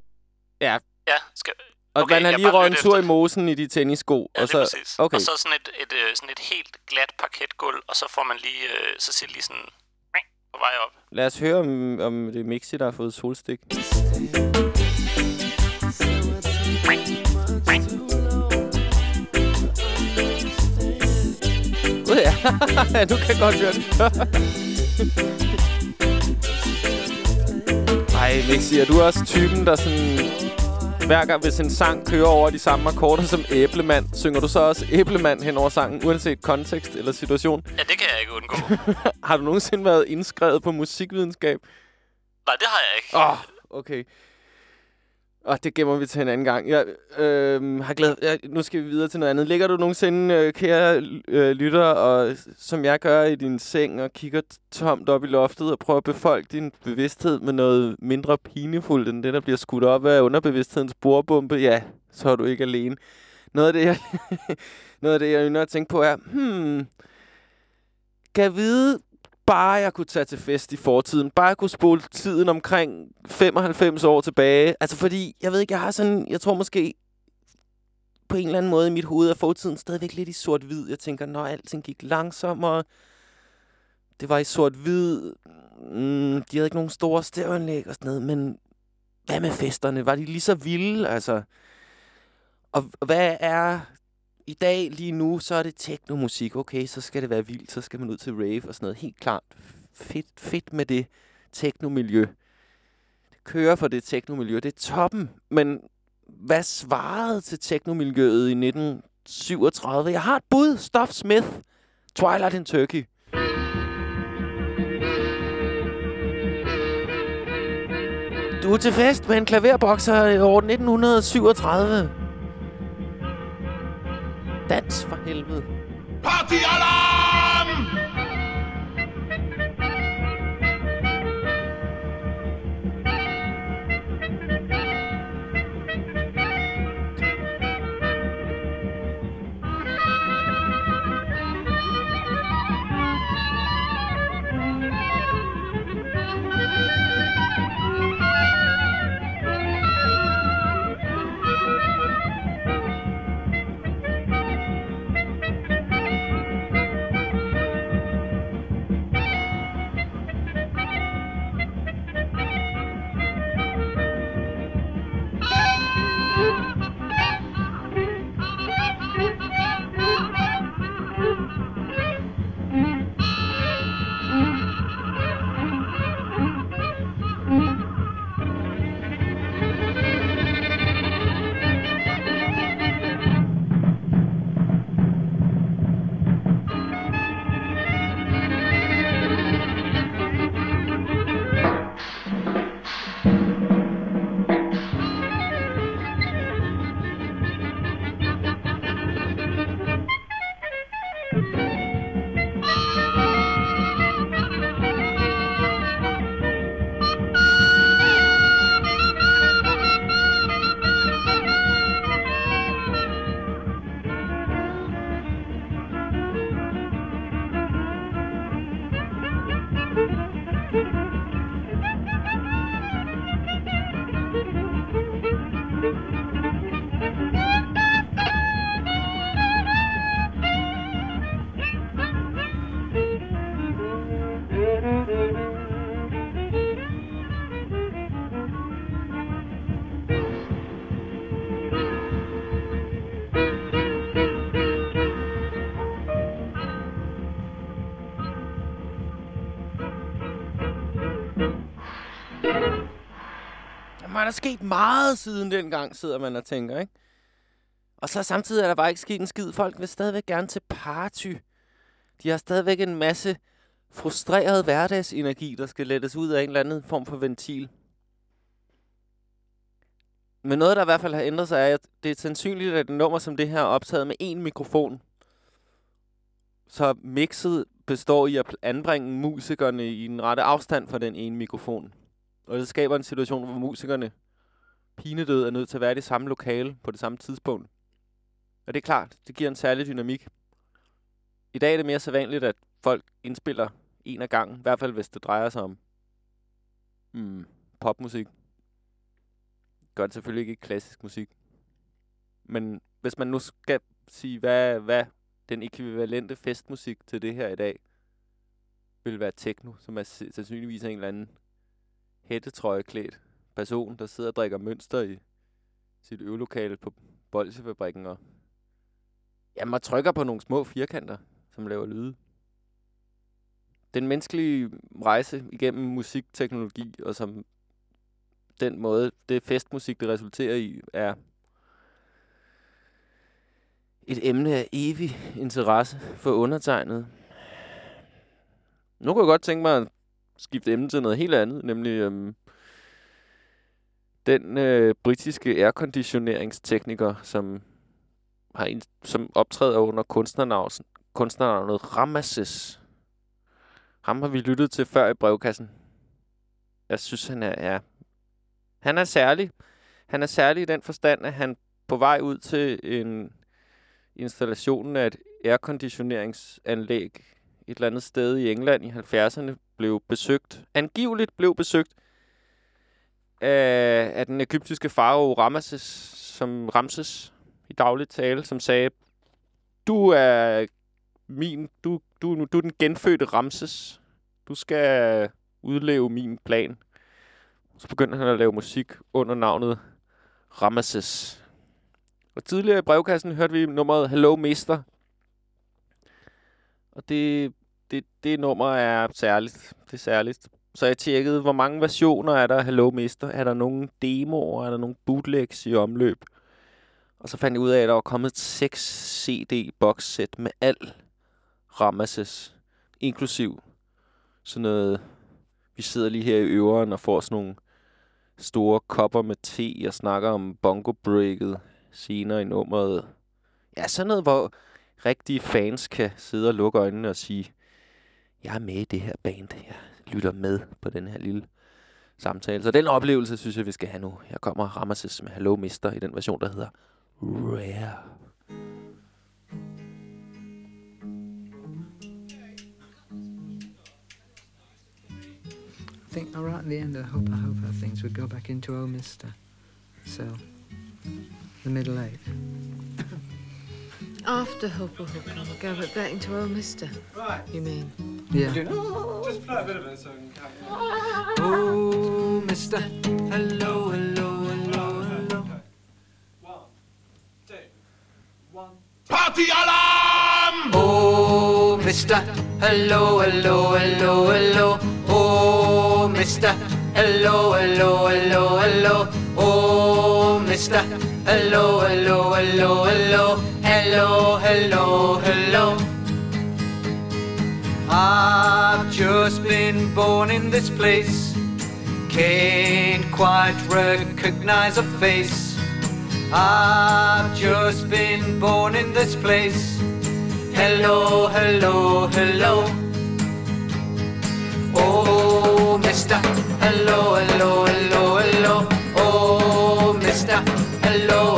Ja. Ja, skal... Og Okay, man har jeg lige røget en tur i efter. mosen i de tennissko. Ja, og lige så, præcis. Okay. Og så sådan et, et, øh, sådan et helt glat parketgulv, og så får man lige, øh, så siger lige sådan på vej op. Lad os høre, om, om det er Mixi, der har fået solstik. Nu kan jeg godt høre det. Ej, Mixi, er du også typen, der sådan... Hver gang, hvis en sang kører over de samme akkorder som æblemand, synger du så også æblemand hen over sangen, uanset kontekst eller situation? Ja, det kan jeg ikke undgå. Har du nogensinde været indskrevet på musikvidenskab? Nej, det har jeg ikke. Åh, oh, okay. Og det gemmer vi til en anden gang. Jeg øh, har glæd... Jeg, nu skal vi videre til noget andet. Ligger du nogensinde, øh, kære øh, lytter, og som jeg gør i din seng, og kigger tomt op i loftet og prøver at befolke din bevidsthed med noget mindre pinefuldt, end det, der bliver skudt op af underbevidsthedens bordbombe? Ja, så er du ikke alene. Noget af det, jeg, noget af det, jeg ynder at tænke på, er... Hmm, kan jeg vide, bare jeg kunne tage til fest i fortiden. Bare jeg kunne spole tiden omkring 95 år tilbage. Altså fordi, jeg ved ikke, jeg har sådan, jeg tror måske på en eller anden måde i mit hoved at fortiden stadigvæk lidt i sort-hvid. Jeg tænker, når alting gik langsommere, det var i sort-hvid, mm, de havde ikke nogen store stævanlæg og sådan noget, men hvad med festerne? Var de lige så vilde? Altså, og hvad er i dag, lige nu, så er det teknomusik. Okay, så skal det være vildt, så skal man ud til rave og sådan noget. Helt klart fedt, fedt med det teknomiljø. Det kører for det teknomiljø. Det er toppen. Men hvad svarede til teknomiljøet i 1937? Jeg har et bud. Stuff Smith. Twilight in Turkey. Du er til fest med en klaverbokser i år 1937. Dans for helvede. Party alarm! Der sket meget siden dengang, sidder man og tænker, ikke? Og så samtidig er der bare ikke sket en skid. Folk vil stadigvæk gerne til party. De har stadigvæk en masse frustreret hverdagsenergi, der skal lettes ud af en eller anden form for ventil. Men noget, der i hvert fald har ændret sig, er, at det er sandsynligt, at et nummer som det her er optaget med én mikrofon. Så mixet består i at anbringe musikerne i en rette afstand fra den ene mikrofon. Og det skaber en situation, hvor musikerne pinedød er nødt til at være i det samme lokale på det samme tidspunkt. Og det er klart, det giver en særlig dynamik. I dag er det mere så vanligt, at folk indspiller en af gangen, i hvert fald hvis det drejer sig om mm, popmusik. Gør det selvfølgelig ikke klassisk musik. Men hvis man nu skal sige, hvad, hvad den ekvivalente festmusik til det her i dag, vil være techno, som er sandsynligvis en eller anden hættetrøjeklædt person, der sidder og drikker mønster i sit øvelokale på Bolsjefabrikken og jamen, og trykker på nogle små firkanter, som laver lyde. Den menneskelige rejse igennem musikteknologi, og som den måde, det festmusik, det resulterer i, er et emne af evig interesse for undertegnet. Nu kunne jeg godt tænke mig at skifte emne til noget helt andet, nemlig øhm, den øh, britiske airconditioneringstekniker, som har en, som optræder under kunstnernavnet, kunstnernavnet Ramesses. Ham har vi lyttet til før i brevkassen. Jeg synes, han er, Ja. han er særlig. Han er særlig i den forstand, at han på vej ud til en installationen af et airconditioneringsanlæg et eller andet sted i England i 70'erne blev besøgt, angiveligt blev besøgt af, af den egyptiske farao Ramses, som Ramses i dagligt tale, som sagde, du er min, du, du, du er den genfødte Ramses. Du skal udleve min plan. Så begyndte han at lave musik under navnet Ramesses. Og tidligere i brevkassen hørte vi nummeret Hello Mister. Og det, det, det nummer er særligt. Det er særligt. Så jeg tjekkede, hvor mange versioner er der af Hello Mister. Er der nogle demoer? Er der nogle bootlegs i omløb? Og så fandt jeg ud af, at der var kommet et 6 CD boxsæt med al Ramesses. Inklusiv sådan noget... Vi sidder lige her i øveren og får sådan nogle store kopper med te og snakker om bongo breaket senere i nummeret. Ja, sådan noget, hvor rigtige fans kan sidde og lukke øjnene og sige, jeg er med i det her band. Jeg lytter med på den her lille samtale. Så den oplevelse, synes jeg, vi skal have nu. Her kommer Ramesses med Hello Mister i den version, der hedder Rare. I think right at the end, I hope, I hope things would go back into Oh Mister. So, the middle eight. After Hooper Hooper, we'll go but back into old Mister. Right. You mean? Yeah. Just play a bit of it so we can have Oh Mister, hello, hello, hello, hello. One, two, one. Party alarm! Oh Mister, hello, hello, hello, hello. Oh Mister, hello, hello, hello, hello. Oh Mister, hello, hello, hello, hello, hello, hello, hello. I've just been born in this place. Can't quite recognize a face. I've just been born in this place. Hello, hello, hello. Oh, mister. Hello, hello, hello, hello. Oh, mister. Hello,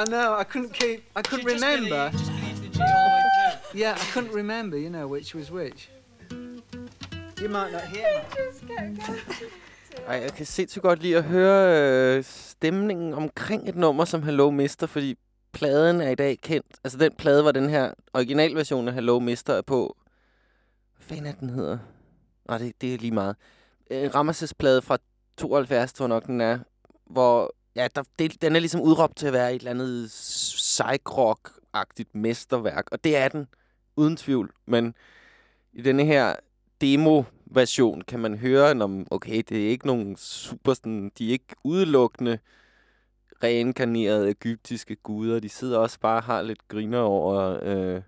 I I know, I couldn't keep, I couldn't remember. Yeah, I couldn't remember, you know, which was which. You might not hear me. Ej, jeg kan sindssygt godt lide at høre øh, stemningen omkring et nummer som Hello Mister, fordi pladen er i dag kendt. Altså den plade var den her originalversion af Hello Mister er på. Hvad fanden er den hedder? Nej, det, det er lige meget. Øh, Ramses plade fra 72, tror jeg nok den er, hvor ja, der, det, den er ligesom udråbt til at være et eller andet psych-rock-agtigt mesterværk, og det er den, uden tvivl. Men i denne her demo-version kan man høre, om okay, det er ikke nogen super sådan, de er ikke udelukkende reinkarnerede egyptiske guder. De sidder også bare og har lidt griner over øh,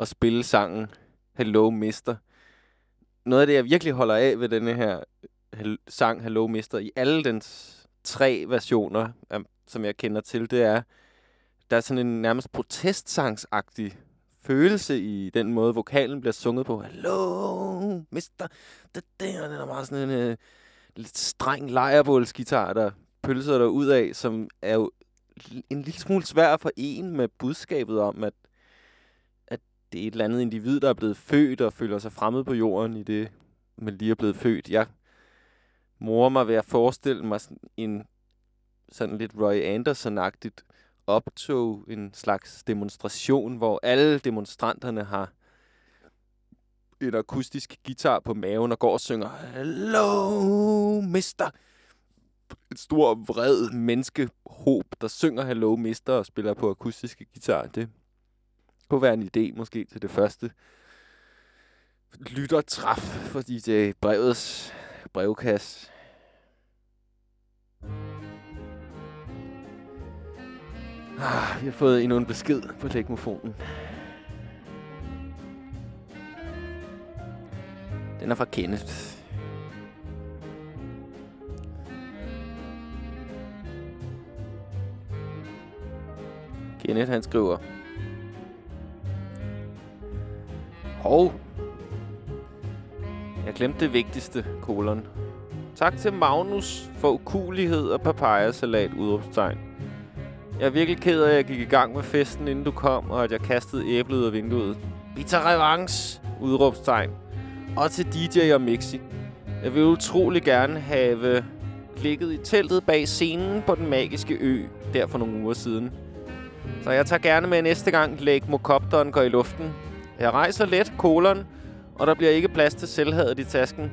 at spille sangen Hello Mister. Noget af det, jeg virkelig holder af ved denne her sang Hello Mister, i alle dens tre versioner, um, som jeg kender til, det er, der er sådan en nærmest protestsangsagtig følelse i den måde, vokalen bliver sunget på. Hallo, mister. Det, der, den er meget sådan en uh, lidt streng lejerbålsgitar, der pølser der ud af, som er jo en lille smule svær at forene med budskabet om, at, at det er et eller andet individ, der er blevet født og føler sig fremmed på jorden i det, man lige er blevet født. Jeg morer mig ved at forestille mig sådan en sådan lidt Roy Anderson-agtigt optog, en slags demonstration, hvor alle demonstranterne har en akustisk guitar på maven og går og synger Hello, mister! Et stor, vred menneskehåb, der synger Hello, mister og spiller på akustiske guitar. Det kunne være en idé måske til det første lyttertræf, fordi det er brevets brevkasse. Ah, vi har fået endnu en besked på lægmofonen. Den er fra Kenneth. Kenneth, han skriver... Hov. Jeg glemte det vigtigste, kolon. Tak til Magnus for ukulighed og papayasalat, udråbstegn. Jeg er virkelig ked af, at jeg gik i gang med festen, inden du kom, og at jeg kastede æblet ud af vinduet. Vi tager revanche, udråbstegn. Og til DJ og Mixi. Jeg vil utrolig gerne have ligget i teltet bag scenen på den magiske ø, der for nogle uger siden. Så jeg tager gerne med næste gang Mokopteren går i luften. Jeg rejser let, kolon, og der bliver ikke plads til selvhadet i tasken.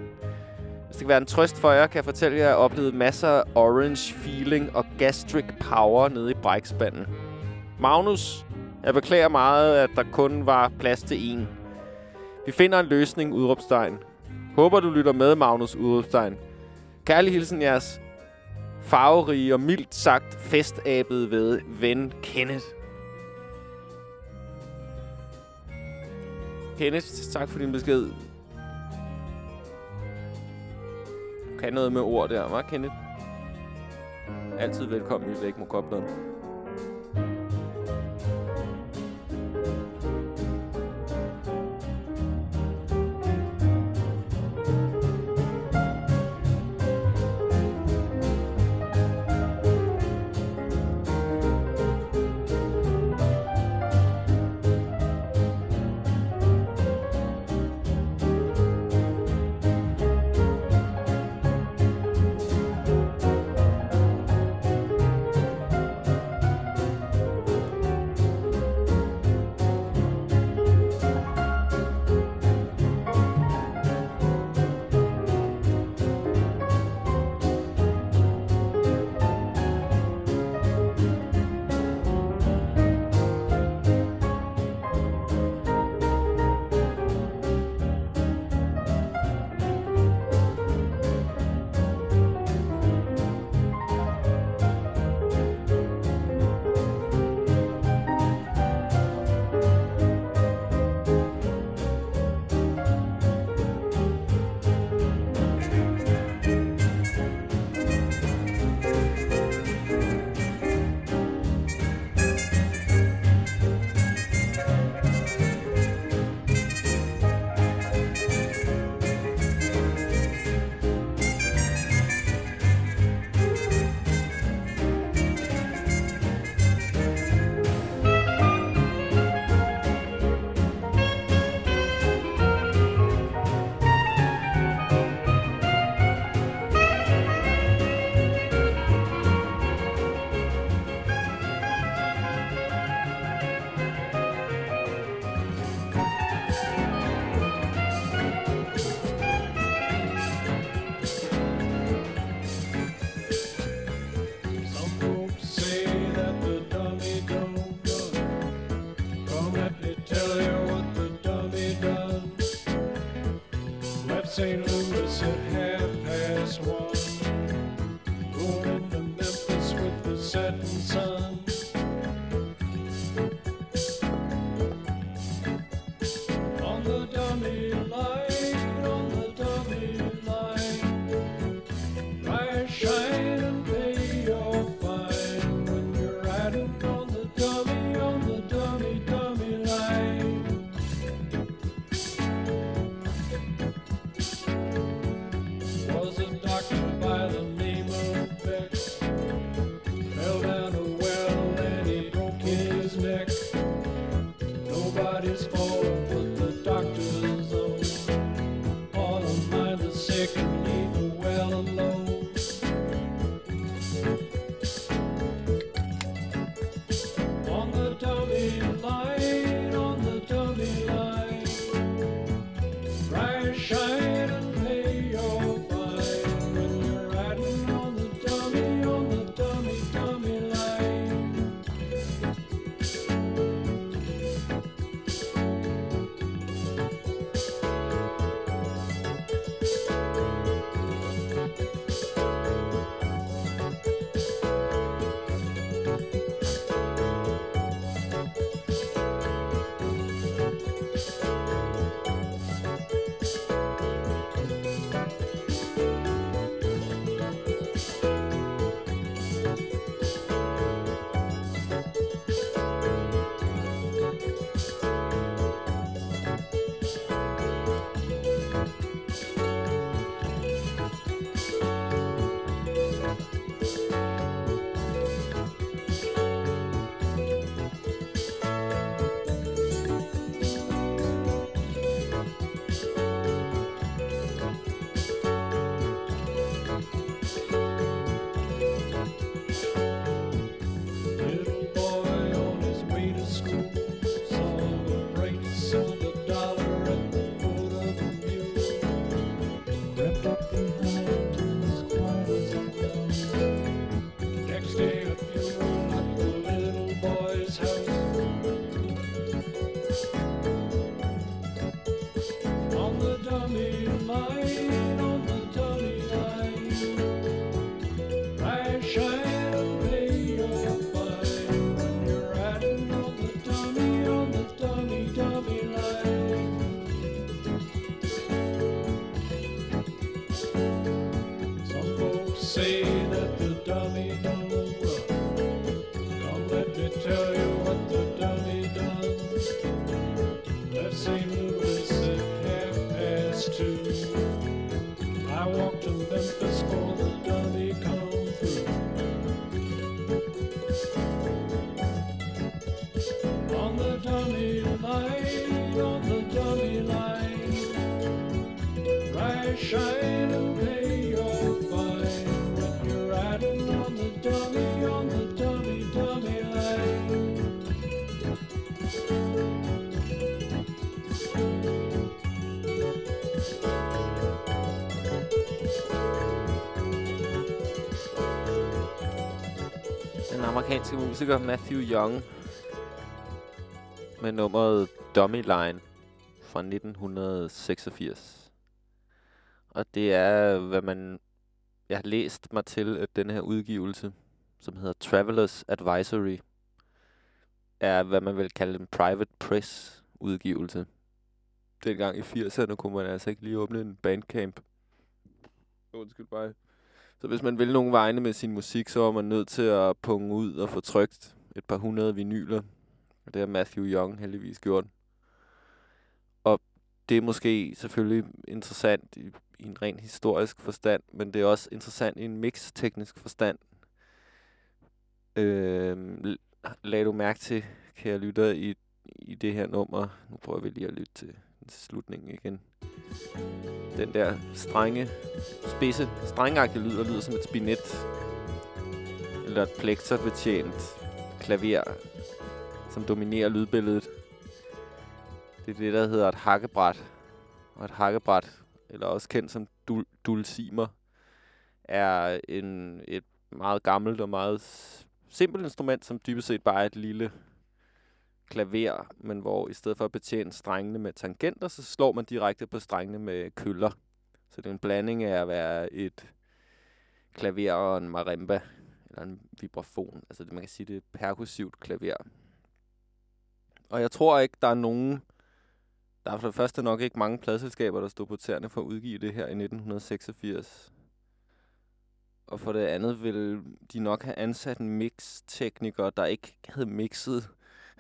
Hvis det kan være en trøst for jer, kan jeg fortælle jer, at jeg har oplevet masser af orange feeling og gastric power nede i brækspanden. Magnus, jeg beklager meget, at der kun var plads til én. Vi finder en løsning, udråbstegn. Håber, du lytter med, Magnus, udråbstegn. Kærlig hilsen jeres farverige og mildt sagt festabede ved ven Kenneth. Kenneth, tak for din besked. Kan noget med ord der, var Kenneth? Altid velkommen i Lægmokopteren. St. musiker Matthew Young med nummeret Dummy Line fra 1986. Og det er, hvad man... Jeg har læst mig til, at den her udgivelse, som hedder Travelers Advisory, er, hvad man vil kalde en private press udgivelse. Dengang i 80'erne kunne man altså ikke lige åbne en bandcamp. Undskyld mig. Så hvis man vil nogle vegne med sin musik, så var man nødt til at punge ud og få trykt et par hundrede vinyler. Og det har Matthew Young heldigvis gjort. Og det er måske selvfølgelig interessant i, i en ren historisk forstand, men det er også interessant i en mix-teknisk forstand. Øh, lad du mærke til, kære lytter, i, i det her nummer. Nu prøver vi lige at lytte til slutningen igen. Den der strenge, spidse, strengagtige lyd, der lyder som et spinet. Eller et plekterbetjent klaver, som dominerer lydbilledet. Det er det, der hedder et hakkebræt. Og et hakkebræt, eller også kendt som dul dulcimer, er en, et meget gammelt og meget simpelt instrument, som dybest set bare er et lille klaver, men hvor i stedet for at betjene strengene med tangenter, så slår man direkte på strengene med køller. Så det er en blanding af at være et klaver og en marimba, eller en vibrafon. Altså det, man kan sige, det er et perkussivt klaver. Og jeg tror ikke, der er nogen... Der er for det første nok ikke mange pladselskaber, der stod på tæerne for at udgive det her i 1986. Og for det andet vil de nok have ansat en mixtekniker, der ikke havde mixet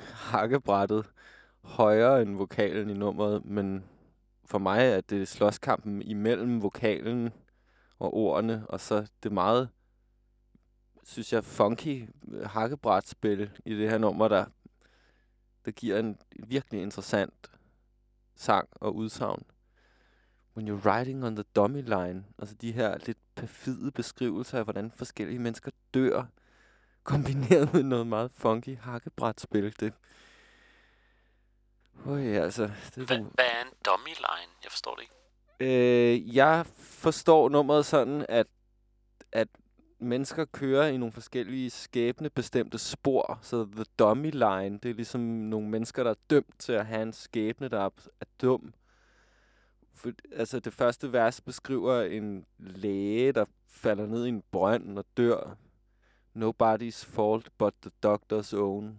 hakkebrættet højere end vokalen i nummeret, men for mig er det slåskampen imellem vokalen og ordene, og så det meget, synes jeg, funky øh, hakkebrætspil i det her nummer, der, der giver en virkelig interessant sang og udsagn. When you're riding on the dummy line, altså de her lidt perfide beskrivelser af, hvordan forskellige mennesker dør, kombineret med noget meget funky hakkebrætspil. Det, Ui, altså, det Hvad, er hvad er en dummy line? Jeg forstår det ikke. Øh, jeg forstår nummeret sådan, at, at mennesker kører i nogle forskellige skæbnebestemte spor. Så the dummy line, det er ligesom nogle mennesker, der er dømt til at have en skæbne, der er, er dum. For, altså det første vers beskriver en læge, der falder ned i en brønd og dør. Nobody's fault but the doctor's own.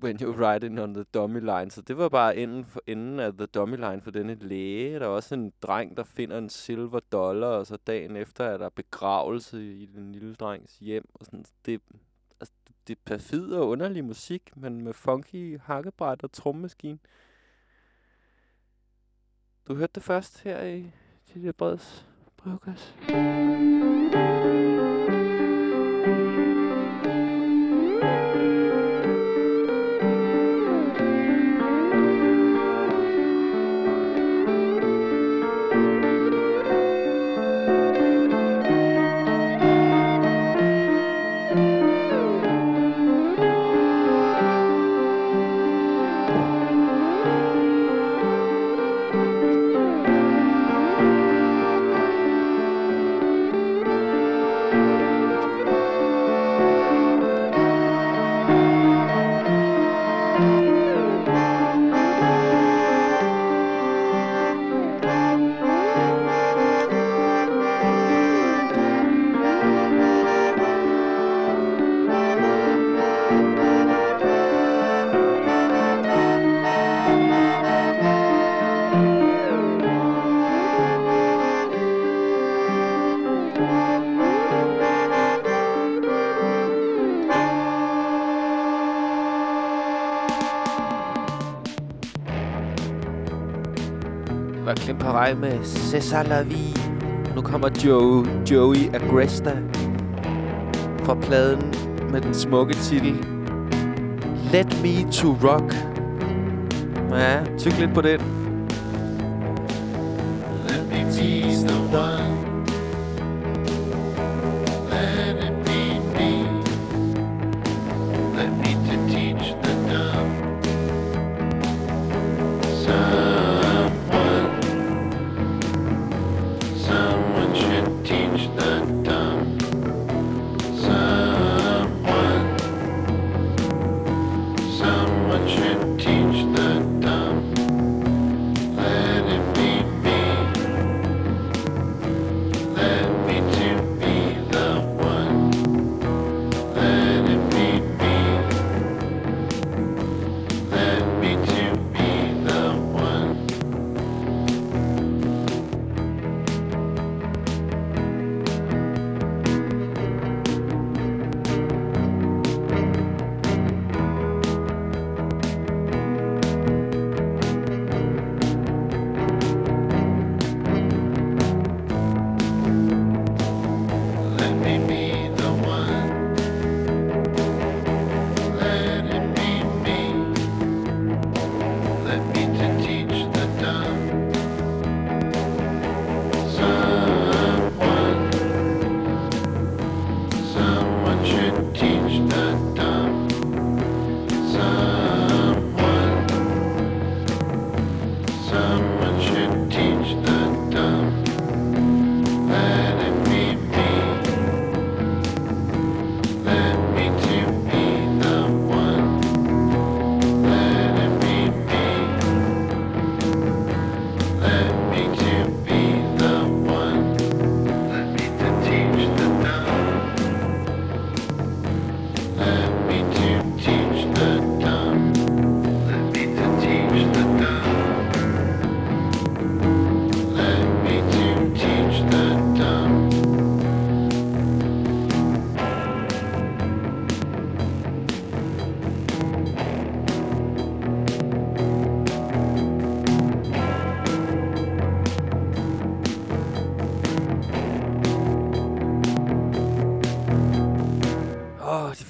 When you're riding on the dummy line. Så det var bare enden, for, enden af the dummy line for denne læge. Der er også en dreng, der finder en silver dollar, og så dagen efter er der begravelse i den lille drengs hjem. Og sådan. Det, altså, det er perfid og underlig musik, men med funky hakkebræt og trommemaskine. Du hørte det først her i Tidligere Breds brevkasse. Vej med Cesar La Vie. Nu kommer Joe, Joey Agresta fra pladen med den smukke titel Let Me To Rock. Ja, tyk lidt på den.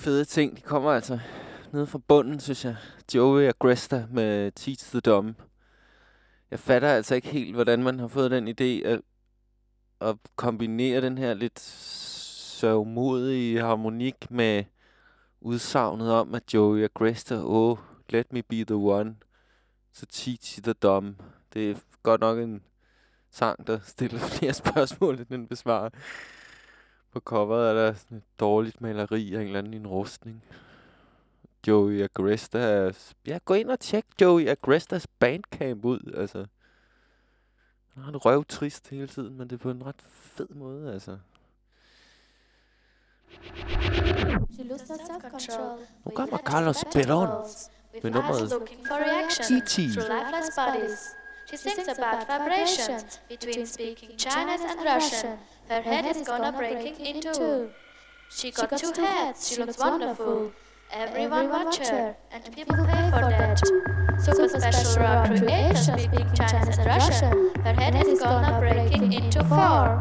Fede ting. De kommer altså nede fra bunden, synes jeg. Joey og Gresta med Teach the Dumb. Jeg fatter altså ikke helt, hvordan man har fået den idé at, at kombinere den her lidt sørgmodige harmonik med udsagnet om, at Joey og Gresta, oh, let me be the one, så Teach the Dumb. Det er godt nok en sang, der stiller flere spørgsmål, end den besvarer. På coveret er der sådan et dårligt maleri af en eller anden i en rustning. Joey Agresta er... Ja, gå ind og tjek Joey Agrestas bandcamp ud, altså. Han har det røvtrist hele tiden, men det er på en ret fed måde, altså. Nu kommer Carlos Perón med nummeret bodies. She thinks about vibrations between speaking Chinese and Russian. Her head is gonna breaking in two. She got two heads, she looks wonderful. Everyone watch her, and people pay for that. Super special raw creation speaking Chinese and Russian. Her head is gonna breaking into four.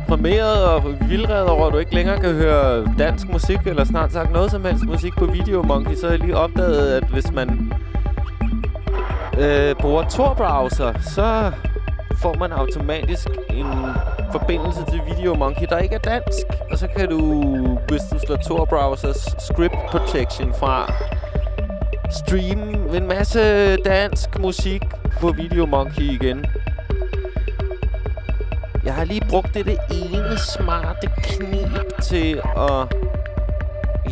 Deprimeret og vildred over, at du ikke længere kan høre dansk musik, eller snart sagt noget som helst musik på Video Monkey, så har jeg lige opdaget, at hvis man øh, bruger Tor-browser, så får man automatisk en forbindelse til Video Monkey, der ikke er dansk. Og så kan du, hvis du slår Tor Browsers Script Protection fra, streame en masse dansk musik på Video Monkey igen. Har lige brugt det, det ene smarte knip til at,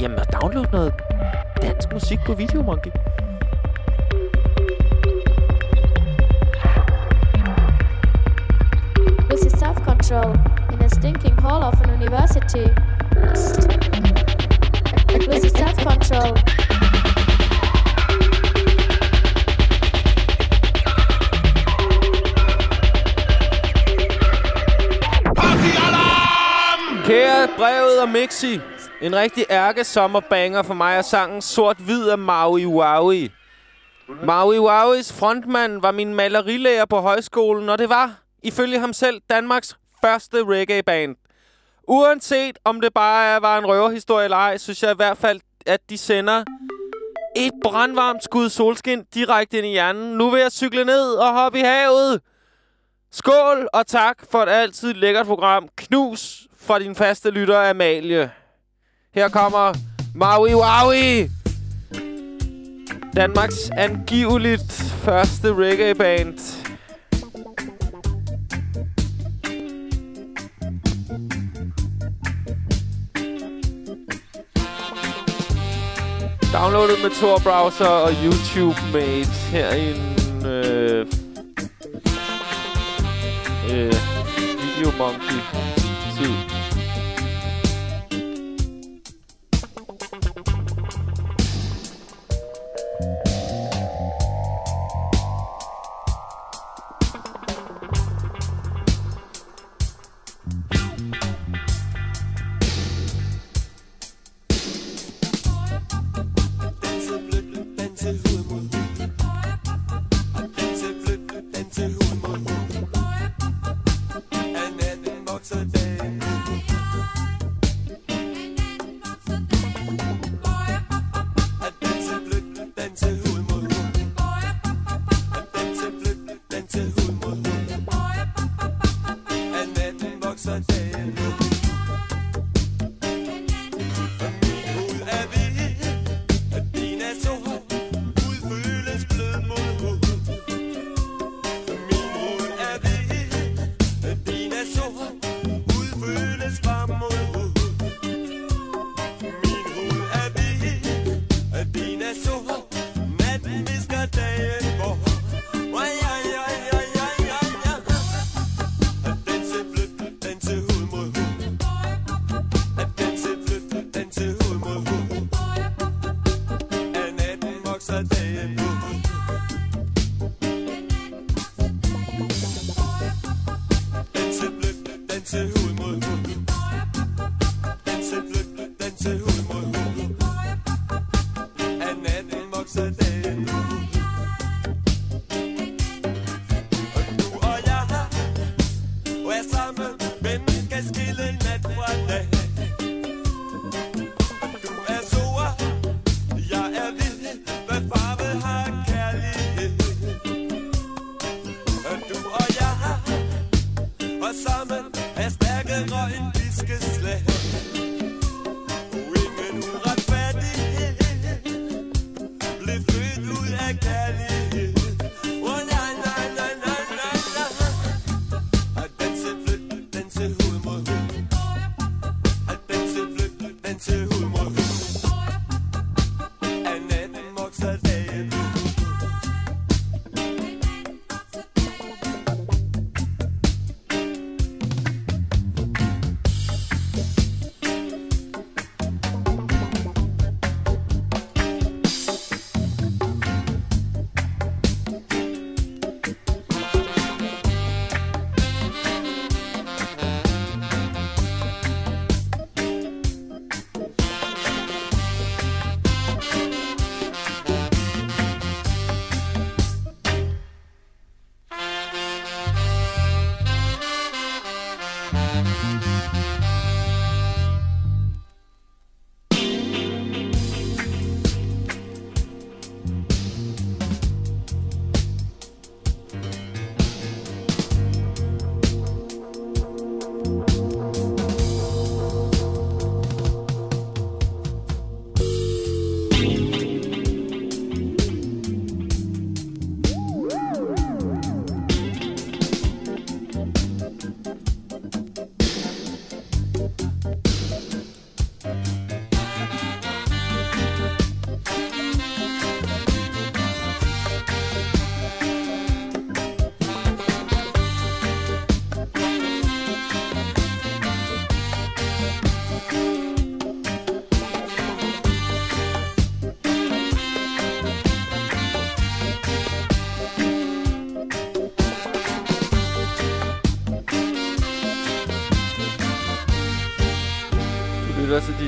jamen, at downloade noget dansk musik på Videomonkey. Kære brevet og Mixi. En rigtig ærke sommerbanger for mig og sangen Sort-Hvid af Maui Waui. Maui Wauis frontmand var min malerilærer på højskolen, og det var, ifølge ham selv, Danmarks første reggae-band. Uanset om det bare var en røverhistorie eller ej, synes jeg i hvert fald, at de sender et brandvarmt skud solskin direkte ind i hjernen. Nu vil jeg cykle ned og hoppe i havet. Skål og tak for et altid lækkert program. Knus fra din faste lytter Amalie. Her kommer Maui Waui. Danmarks angiveligt første reggae-band. Downloadet med Tor Browser og YouTube Mate her i en øh, øh, Video Monkey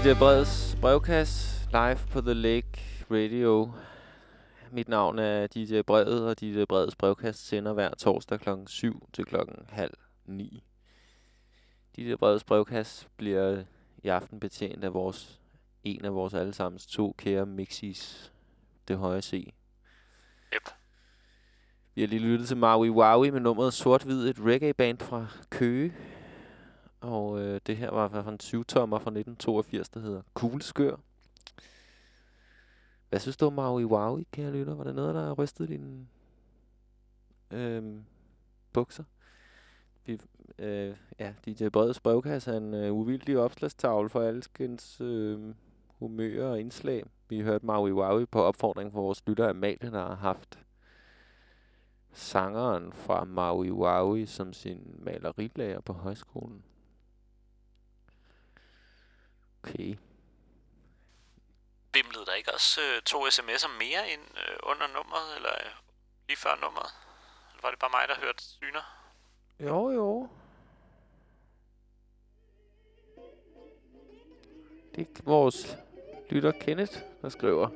DJ Breds brevkasse live på The Lake Radio. Mit navn er DJ Bredet, og DJ Breds brevkasse sender hver torsdag kl. 7 til klokken halv 9. DJ Breds brevkasse bliver i aften betjent af vores, en af vores allesammens to kære mixis, det høje C. Yep. Vi har lige lyttet til Maui Waui med nummeret Sort-Hvid, et reggae-band fra Køge. Og øh, det her var i hvert fald en 20-tommer fra 1982, der hedder Kugleskør. Hvad synes du om Maui Waui, kære lytter? Var det noget, der rystede dine øh, bukser? Vi, øh, ja, DJ Breds brevkasse er en øh, uvildig opslagstavle for alskens øh, humør og indslag. Vi hørte Maui Waui på opfordring fra vores lytter Amalie, der har haft sangeren fra Maui Waui som sin malerilærer på højskolen. Okay. Bimlede der ikke også øh, to sms'er mere ind øh, under nummeret, eller øh, lige før nummeret? Eller var det bare mig, der hørte syner? Jo, jo. Det er vores lytter Kenneth, der skriver.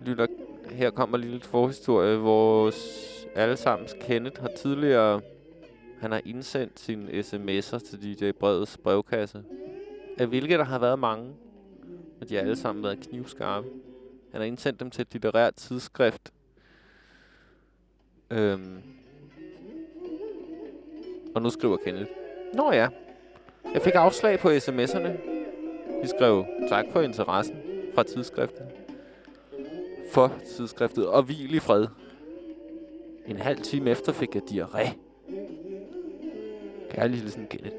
Lytter, her kommer lige lidt forhistorie. Vores allesammens Kenneth har tidligere... Han har indsendt sine sms'er til DJ Breds brevkasse. Af hvilke der har været mange. Og de har alle sammen været knivskarpe. Han har indsendt dem til et litterært tidsskrift. Øhm. Og nu skriver Kenneth. Nå ja. Jeg fik afslag på sms'erne. De skrev tak for interessen fra tidsskriftet. For tidsskriftet. Og hvil i fred. En halv time efter fik jeg diarré. Kærlig Kenneth.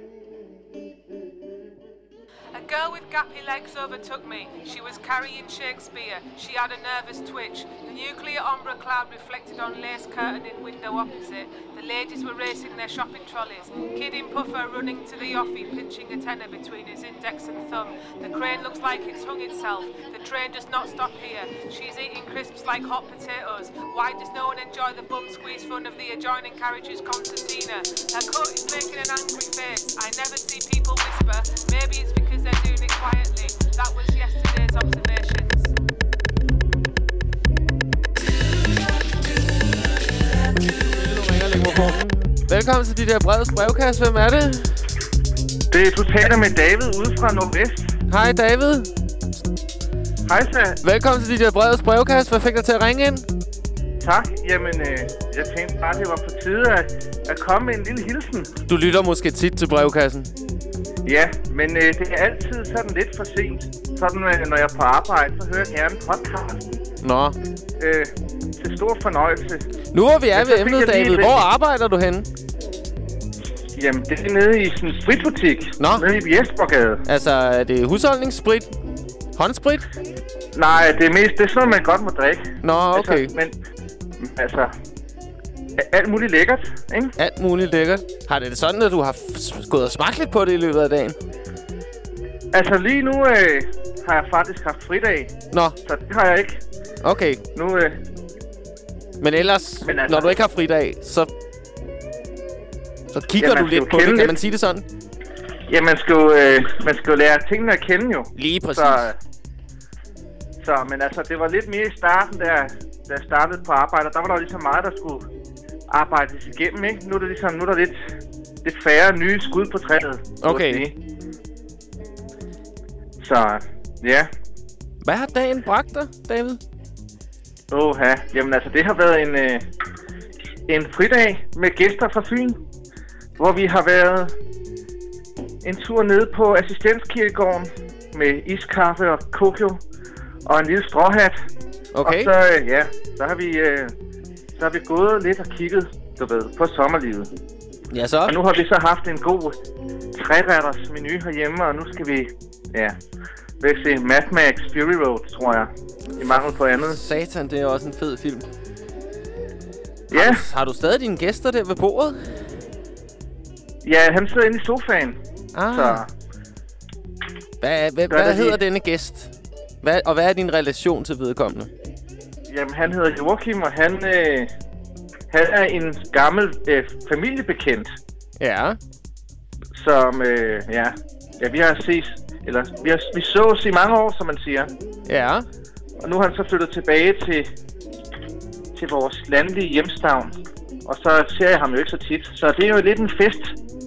A girl with gappy legs overtook me. She was carrying Shakespeare. She had a nervous twitch. The nuclear ombre cloud reflected on lace curtain in window opposite. The ladies were racing their shopping trolleys. Kid in puffer running to the offie, pinching a tenner between his index and thumb. The crane looks like it's hung itself. The train does not stop here. She's eating crisps like hot potatoes. Why does no one enjoy the bum squeeze fun of the adjoining carriage's concertina? Her coat is making an angry face. I never see people whisper. Maybe it's because they're doing it quietly. That was yesterday's observations. Velkommen til de der brede brevkasse. Hvem er det? Det er du taler med David ude fra Nordvest. Hej David. Hej så. Velkommen til de der brede brevkasse. Hvad fik dig til at ringe ind? Tak. Jamen, øh, jeg tænkte bare, det var på tide at, at komme med en lille hilsen. Du lytter måske tit til brevkassen. Ja, men øh, det er altid sådan lidt for sent. Sådan, øh, når jeg er på arbejde, så hører jeg gerne podcasten. Nå. Øh, til stor fornøjelse. Nu hvor vi er så ved emnet, David. Hvor arbejder du henne? Jamen, det er nede i sådan en spritbutik. Nå. Nede i Jespergade. Altså, er det husholdningssprit? Håndsprit? Nej, det er mest det er sådan, noget, man godt må drikke. Nå, okay. Altså, men, altså, alt muligt lækkert, ikke? Alt muligt lækkert. Har det det sådan, at du har gået og smagt lidt på det i løbet af dagen? Altså, lige nu øh, har jeg faktisk haft fridag. Nå. Så det har jeg ikke. Okay. Nu, øh, Men ellers, Men altså- når du ikke har fridag, så, så kigger Ja, du lidt på det. Kan lidt. man sige det sådan? ja, man skal, jo, øh, man skal jo lære tingene at kende jo. Lige præcis. Så, øh, så, men altså, det var lidt mere i starten, da jeg, da jeg startede på arbejde. Der var der ligesom meget, der skulle arbejdes igennem, ikke? Nu er der ligesom, nu er der lidt, lidt færre nye skud på træet. Okay. Så, ja. Hvad har dagen bragt dig, David? Åh, ja. Jamen altså, det har været en, øh, en fridag med gæster fra Fyn, hvor vi har været en tur ned på assistenskirkegården med iskaffe og kokio og en lille stråhat. Okay. Og så, øh, ja, så har vi, øh, så har vi gået lidt og kigget, du ved, på sommerlivet. Ja, så? Og nu har vi så haft en god træretters menu herhjemme, og nu skal vi, ja, væk se Mad Max Fury Road, tror jeg. I mangel på andet. Satan, det er også en fed film. Ja. Har, du- har du stadig dine gæster der ved bordet? Ja, han sidder inde i sofaen. Ah. Så Hvad, hvad, hvad det hedder lige. denne gæst? Hvad, og hvad er din relation til vedkommende? jamen, han hedder Joachim, og han, øh, han er en gammel øh, familiebekendt. Ja. som, øh, ja, ja, vi har set, eller vi, har, vi sås i mange år, som man siger. Ja. Og nu har han så flyttet tilbage til, til vores landlige hjemstavn. Og så ser jeg ham jo ikke så tit. Så det er jo lidt en fest.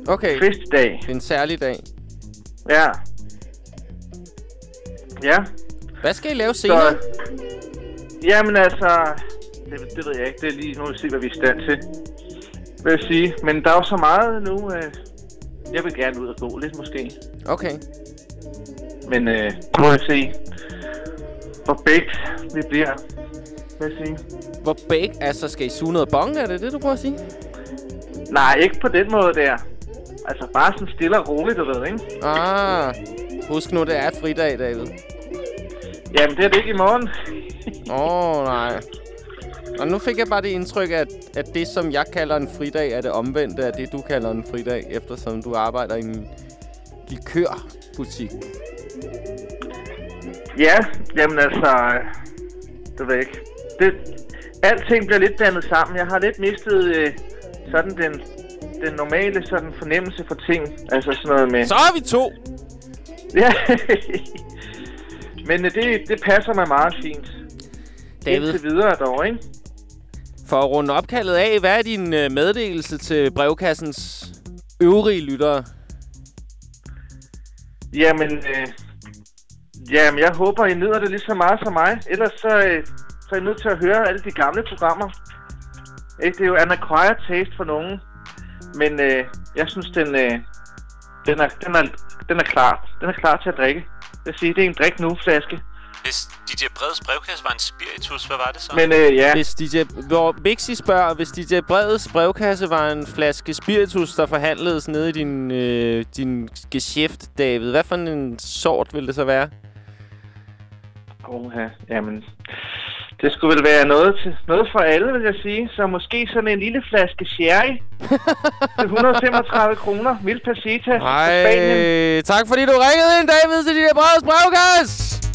Okay. Festdag. En særlig dag. Ja. Ja. Hvad skal I lave senere? Så, jamen altså, det, det ved jeg ikke. Det er lige nu at se, hvad vi er i stand til. Vil jeg sige. Men der er jo så meget nu. Øh, jeg vil gerne ud og gå lidt måske. Okay. Men øh, nu må jeg se, hvor bægt vi bliver. Vil jeg sige. Hvor bæk? Altså, skal I suge noget bong? Er det det, du prøver at sige? Nej, ikke på den måde der. Altså bare sådan stille og roligt, du ved, ikke? Ah. Husk nu, det er et fridag, David. Jamen, det er det ikke i morgen. Åh, oh, nej. Og nu fik jeg bare det indtryk, at, at det, som jeg kalder en fridag, er det omvendte af det, du kalder en fridag, eftersom du arbejder i en likørbutik. Ja, jamen altså, det ved jeg ikke. Det, alting bliver lidt blandet sammen. Jeg har lidt mistet øh, sådan den, den normale sådan fornemmelse for ting. Altså sådan noget med... Så er vi to! Ja. Men øh, det, det passer mig meget fint. David. Indtil videre dog, ikke? For at runde opkaldet af, hvad er din øh, meddelelse til brevkassens øvrige lyttere? Jamen, øh, jamen, jeg håber, I nyder det lige så meget som mig. Ellers så, øh, så er I nødt til at høre alle de gamle programmer. Ikke? Det er jo an acquired taste for nogen. Men øh, jeg synes, den, øh, den, er, den, er, den er klar. Den er klar til at drikke. Jeg vil sige, det er en drik nu flaske. Hvis DJ Breds brevkasse var en spiritus, hvad var det så? Men øh, ja, Hvis DJ... Hvor Mixi spørger, hvis DJ Breds brevkasse var en flaske spiritus, der forhandledes nede i din, øh, din geschæft, David, hvad for en sort vil det så være? Oha, jamen, det skulle vel være noget, til, noget for alle, vil jeg sige. Så måske sådan en lille flaske sherry til 135 kroner. Mild Pasita fra Spanien. Ej, tak fordi du ringede ind, David, til DJ Breds brevkasse!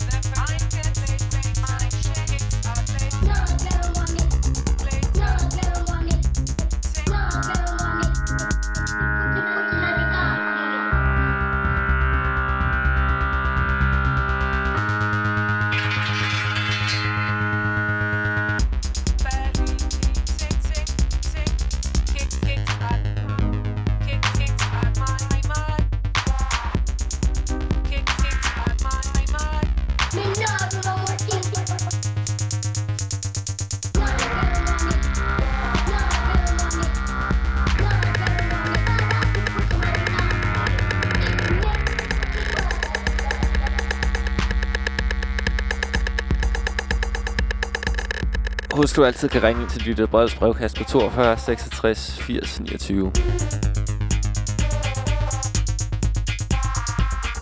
Husk, du altid kan ringe ind til Lytte Breds brevkast på 42 66 80 29.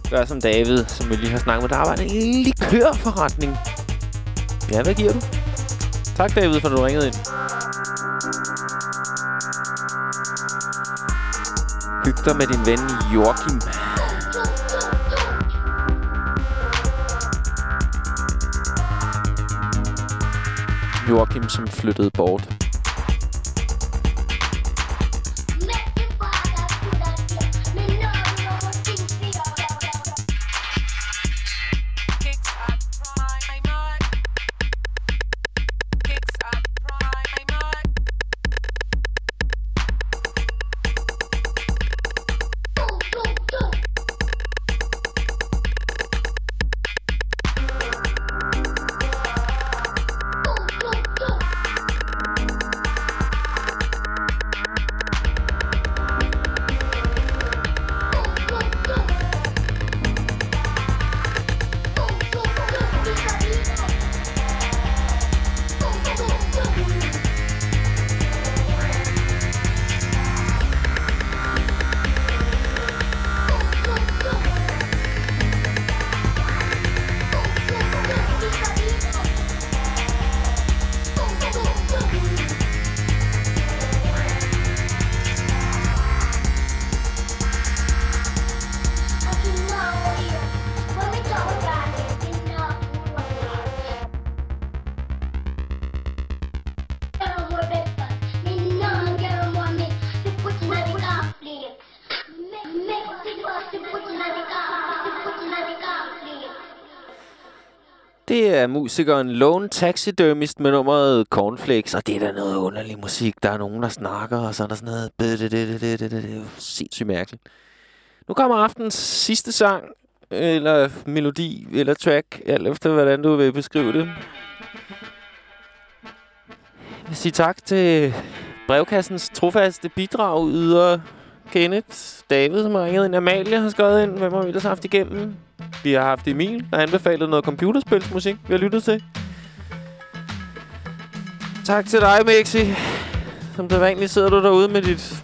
Gør som David, som vi lige har snakket med. Der arbejder i en likørforretning. Ja, hvad giver du? Tak, David, for at du ringede ind. Hyg dig med din ven Joachim. Joachim, som flyttede bort. Det er musikeren Lone Taxidermist med nummeret Cornflakes, og det er da noget underlig musik. Der er nogen, der snakker, og så er der sådan noget... Det, er jo sindssygt mærkeligt. Nu kommer aftens sidste sang, eller melodi, eller track, alt efter hvordan du vil beskrive det. Jeg vil sige tak til brevkassens trofaste bidrag yder Kenneth, David, som har ringet ind, Amalie har skrevet ind, hvem har vi ellers haft igennem? Vi har haft Emil, der har anbefalet noget computerspilsmusik, vi har lyttet til. Tak til dig, Mexi. Som det vanligt sidder du derude med dit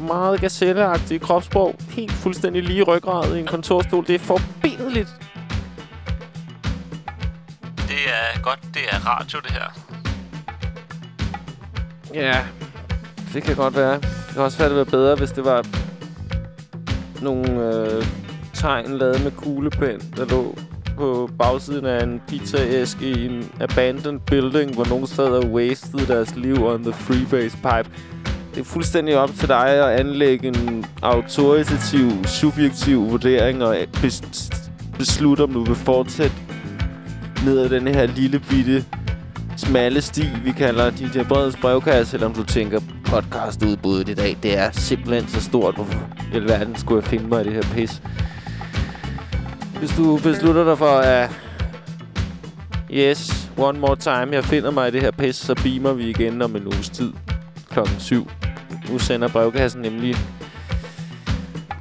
meget gazelleagtige kropssprog. Helt fuldstændig lige ryggrad i en kontorstol. Det er forbilledligt. Det er godt, det er radio, det her. Ja, det kan godt være. Det kan også være, det var bedre, hvis det var nogle øh, tegn lavet med kuglepen, der lå på bagsiden af en pizzaæske i en abandoned building, hvor nogen sad og wasted deres liv on the freebase pipe. Det er fuldstændig op til dig at anlægge en autoritativ, subjektiv vurdering og bes beslutte, om du vil fortsætte ned ad den her lille bitte smalle sti, vi kalder DJ Breds brevkasse, eller om du tænker, podcastudbuddet i dag, det er simpelthen så stort. Hvorfor i alverden skulle jeg finde mig i det her pis? Hvis du beslutter dig for, at yes, one more time, jeg finder mig i det her pis, så beamer vi igen om en uges tid klokken 7. Nu sender brevkassen nemlig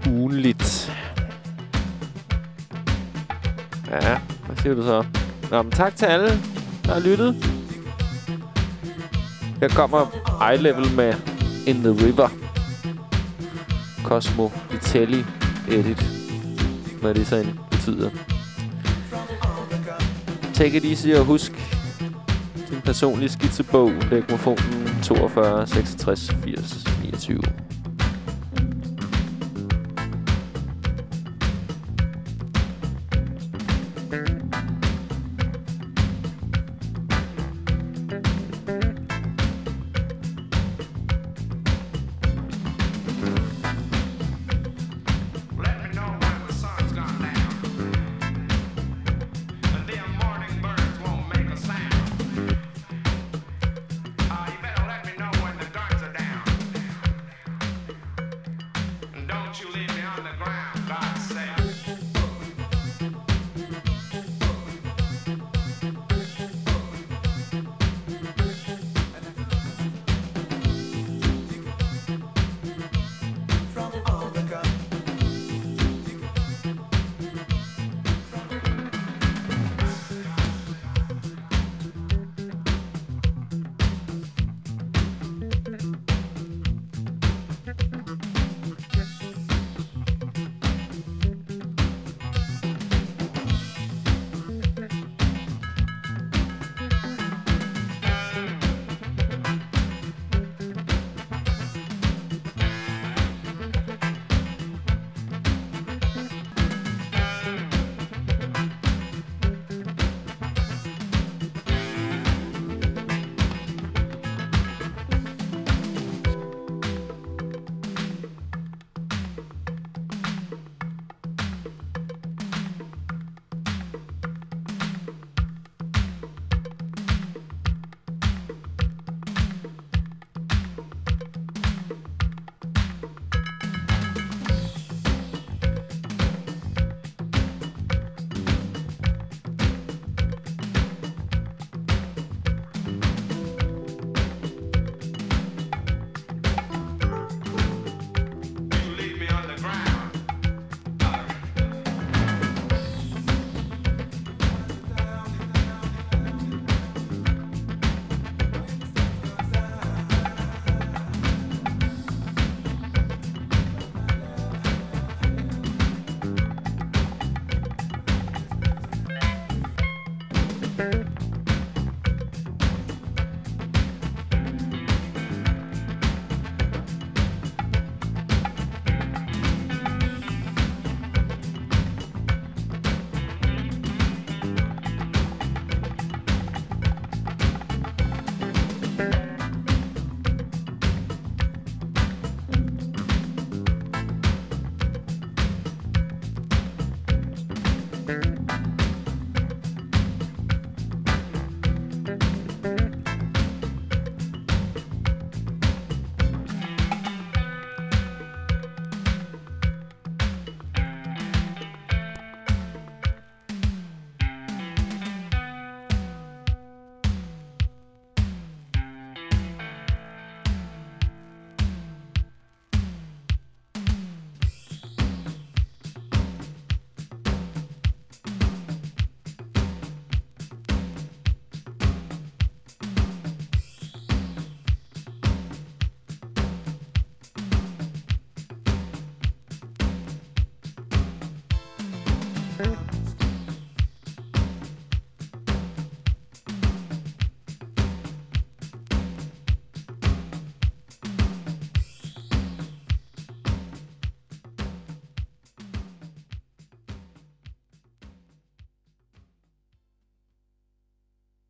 ugenligt. Ja, hvad siger du så? Nå, men tak til alle, der har lyttet. Her kommer Eye Level med In the River. Cosmo Vitelli Edit. Hvad det så end betyder. Take it easy og husk din personlige skitsebog. Lægmofonen 42 66 80 29.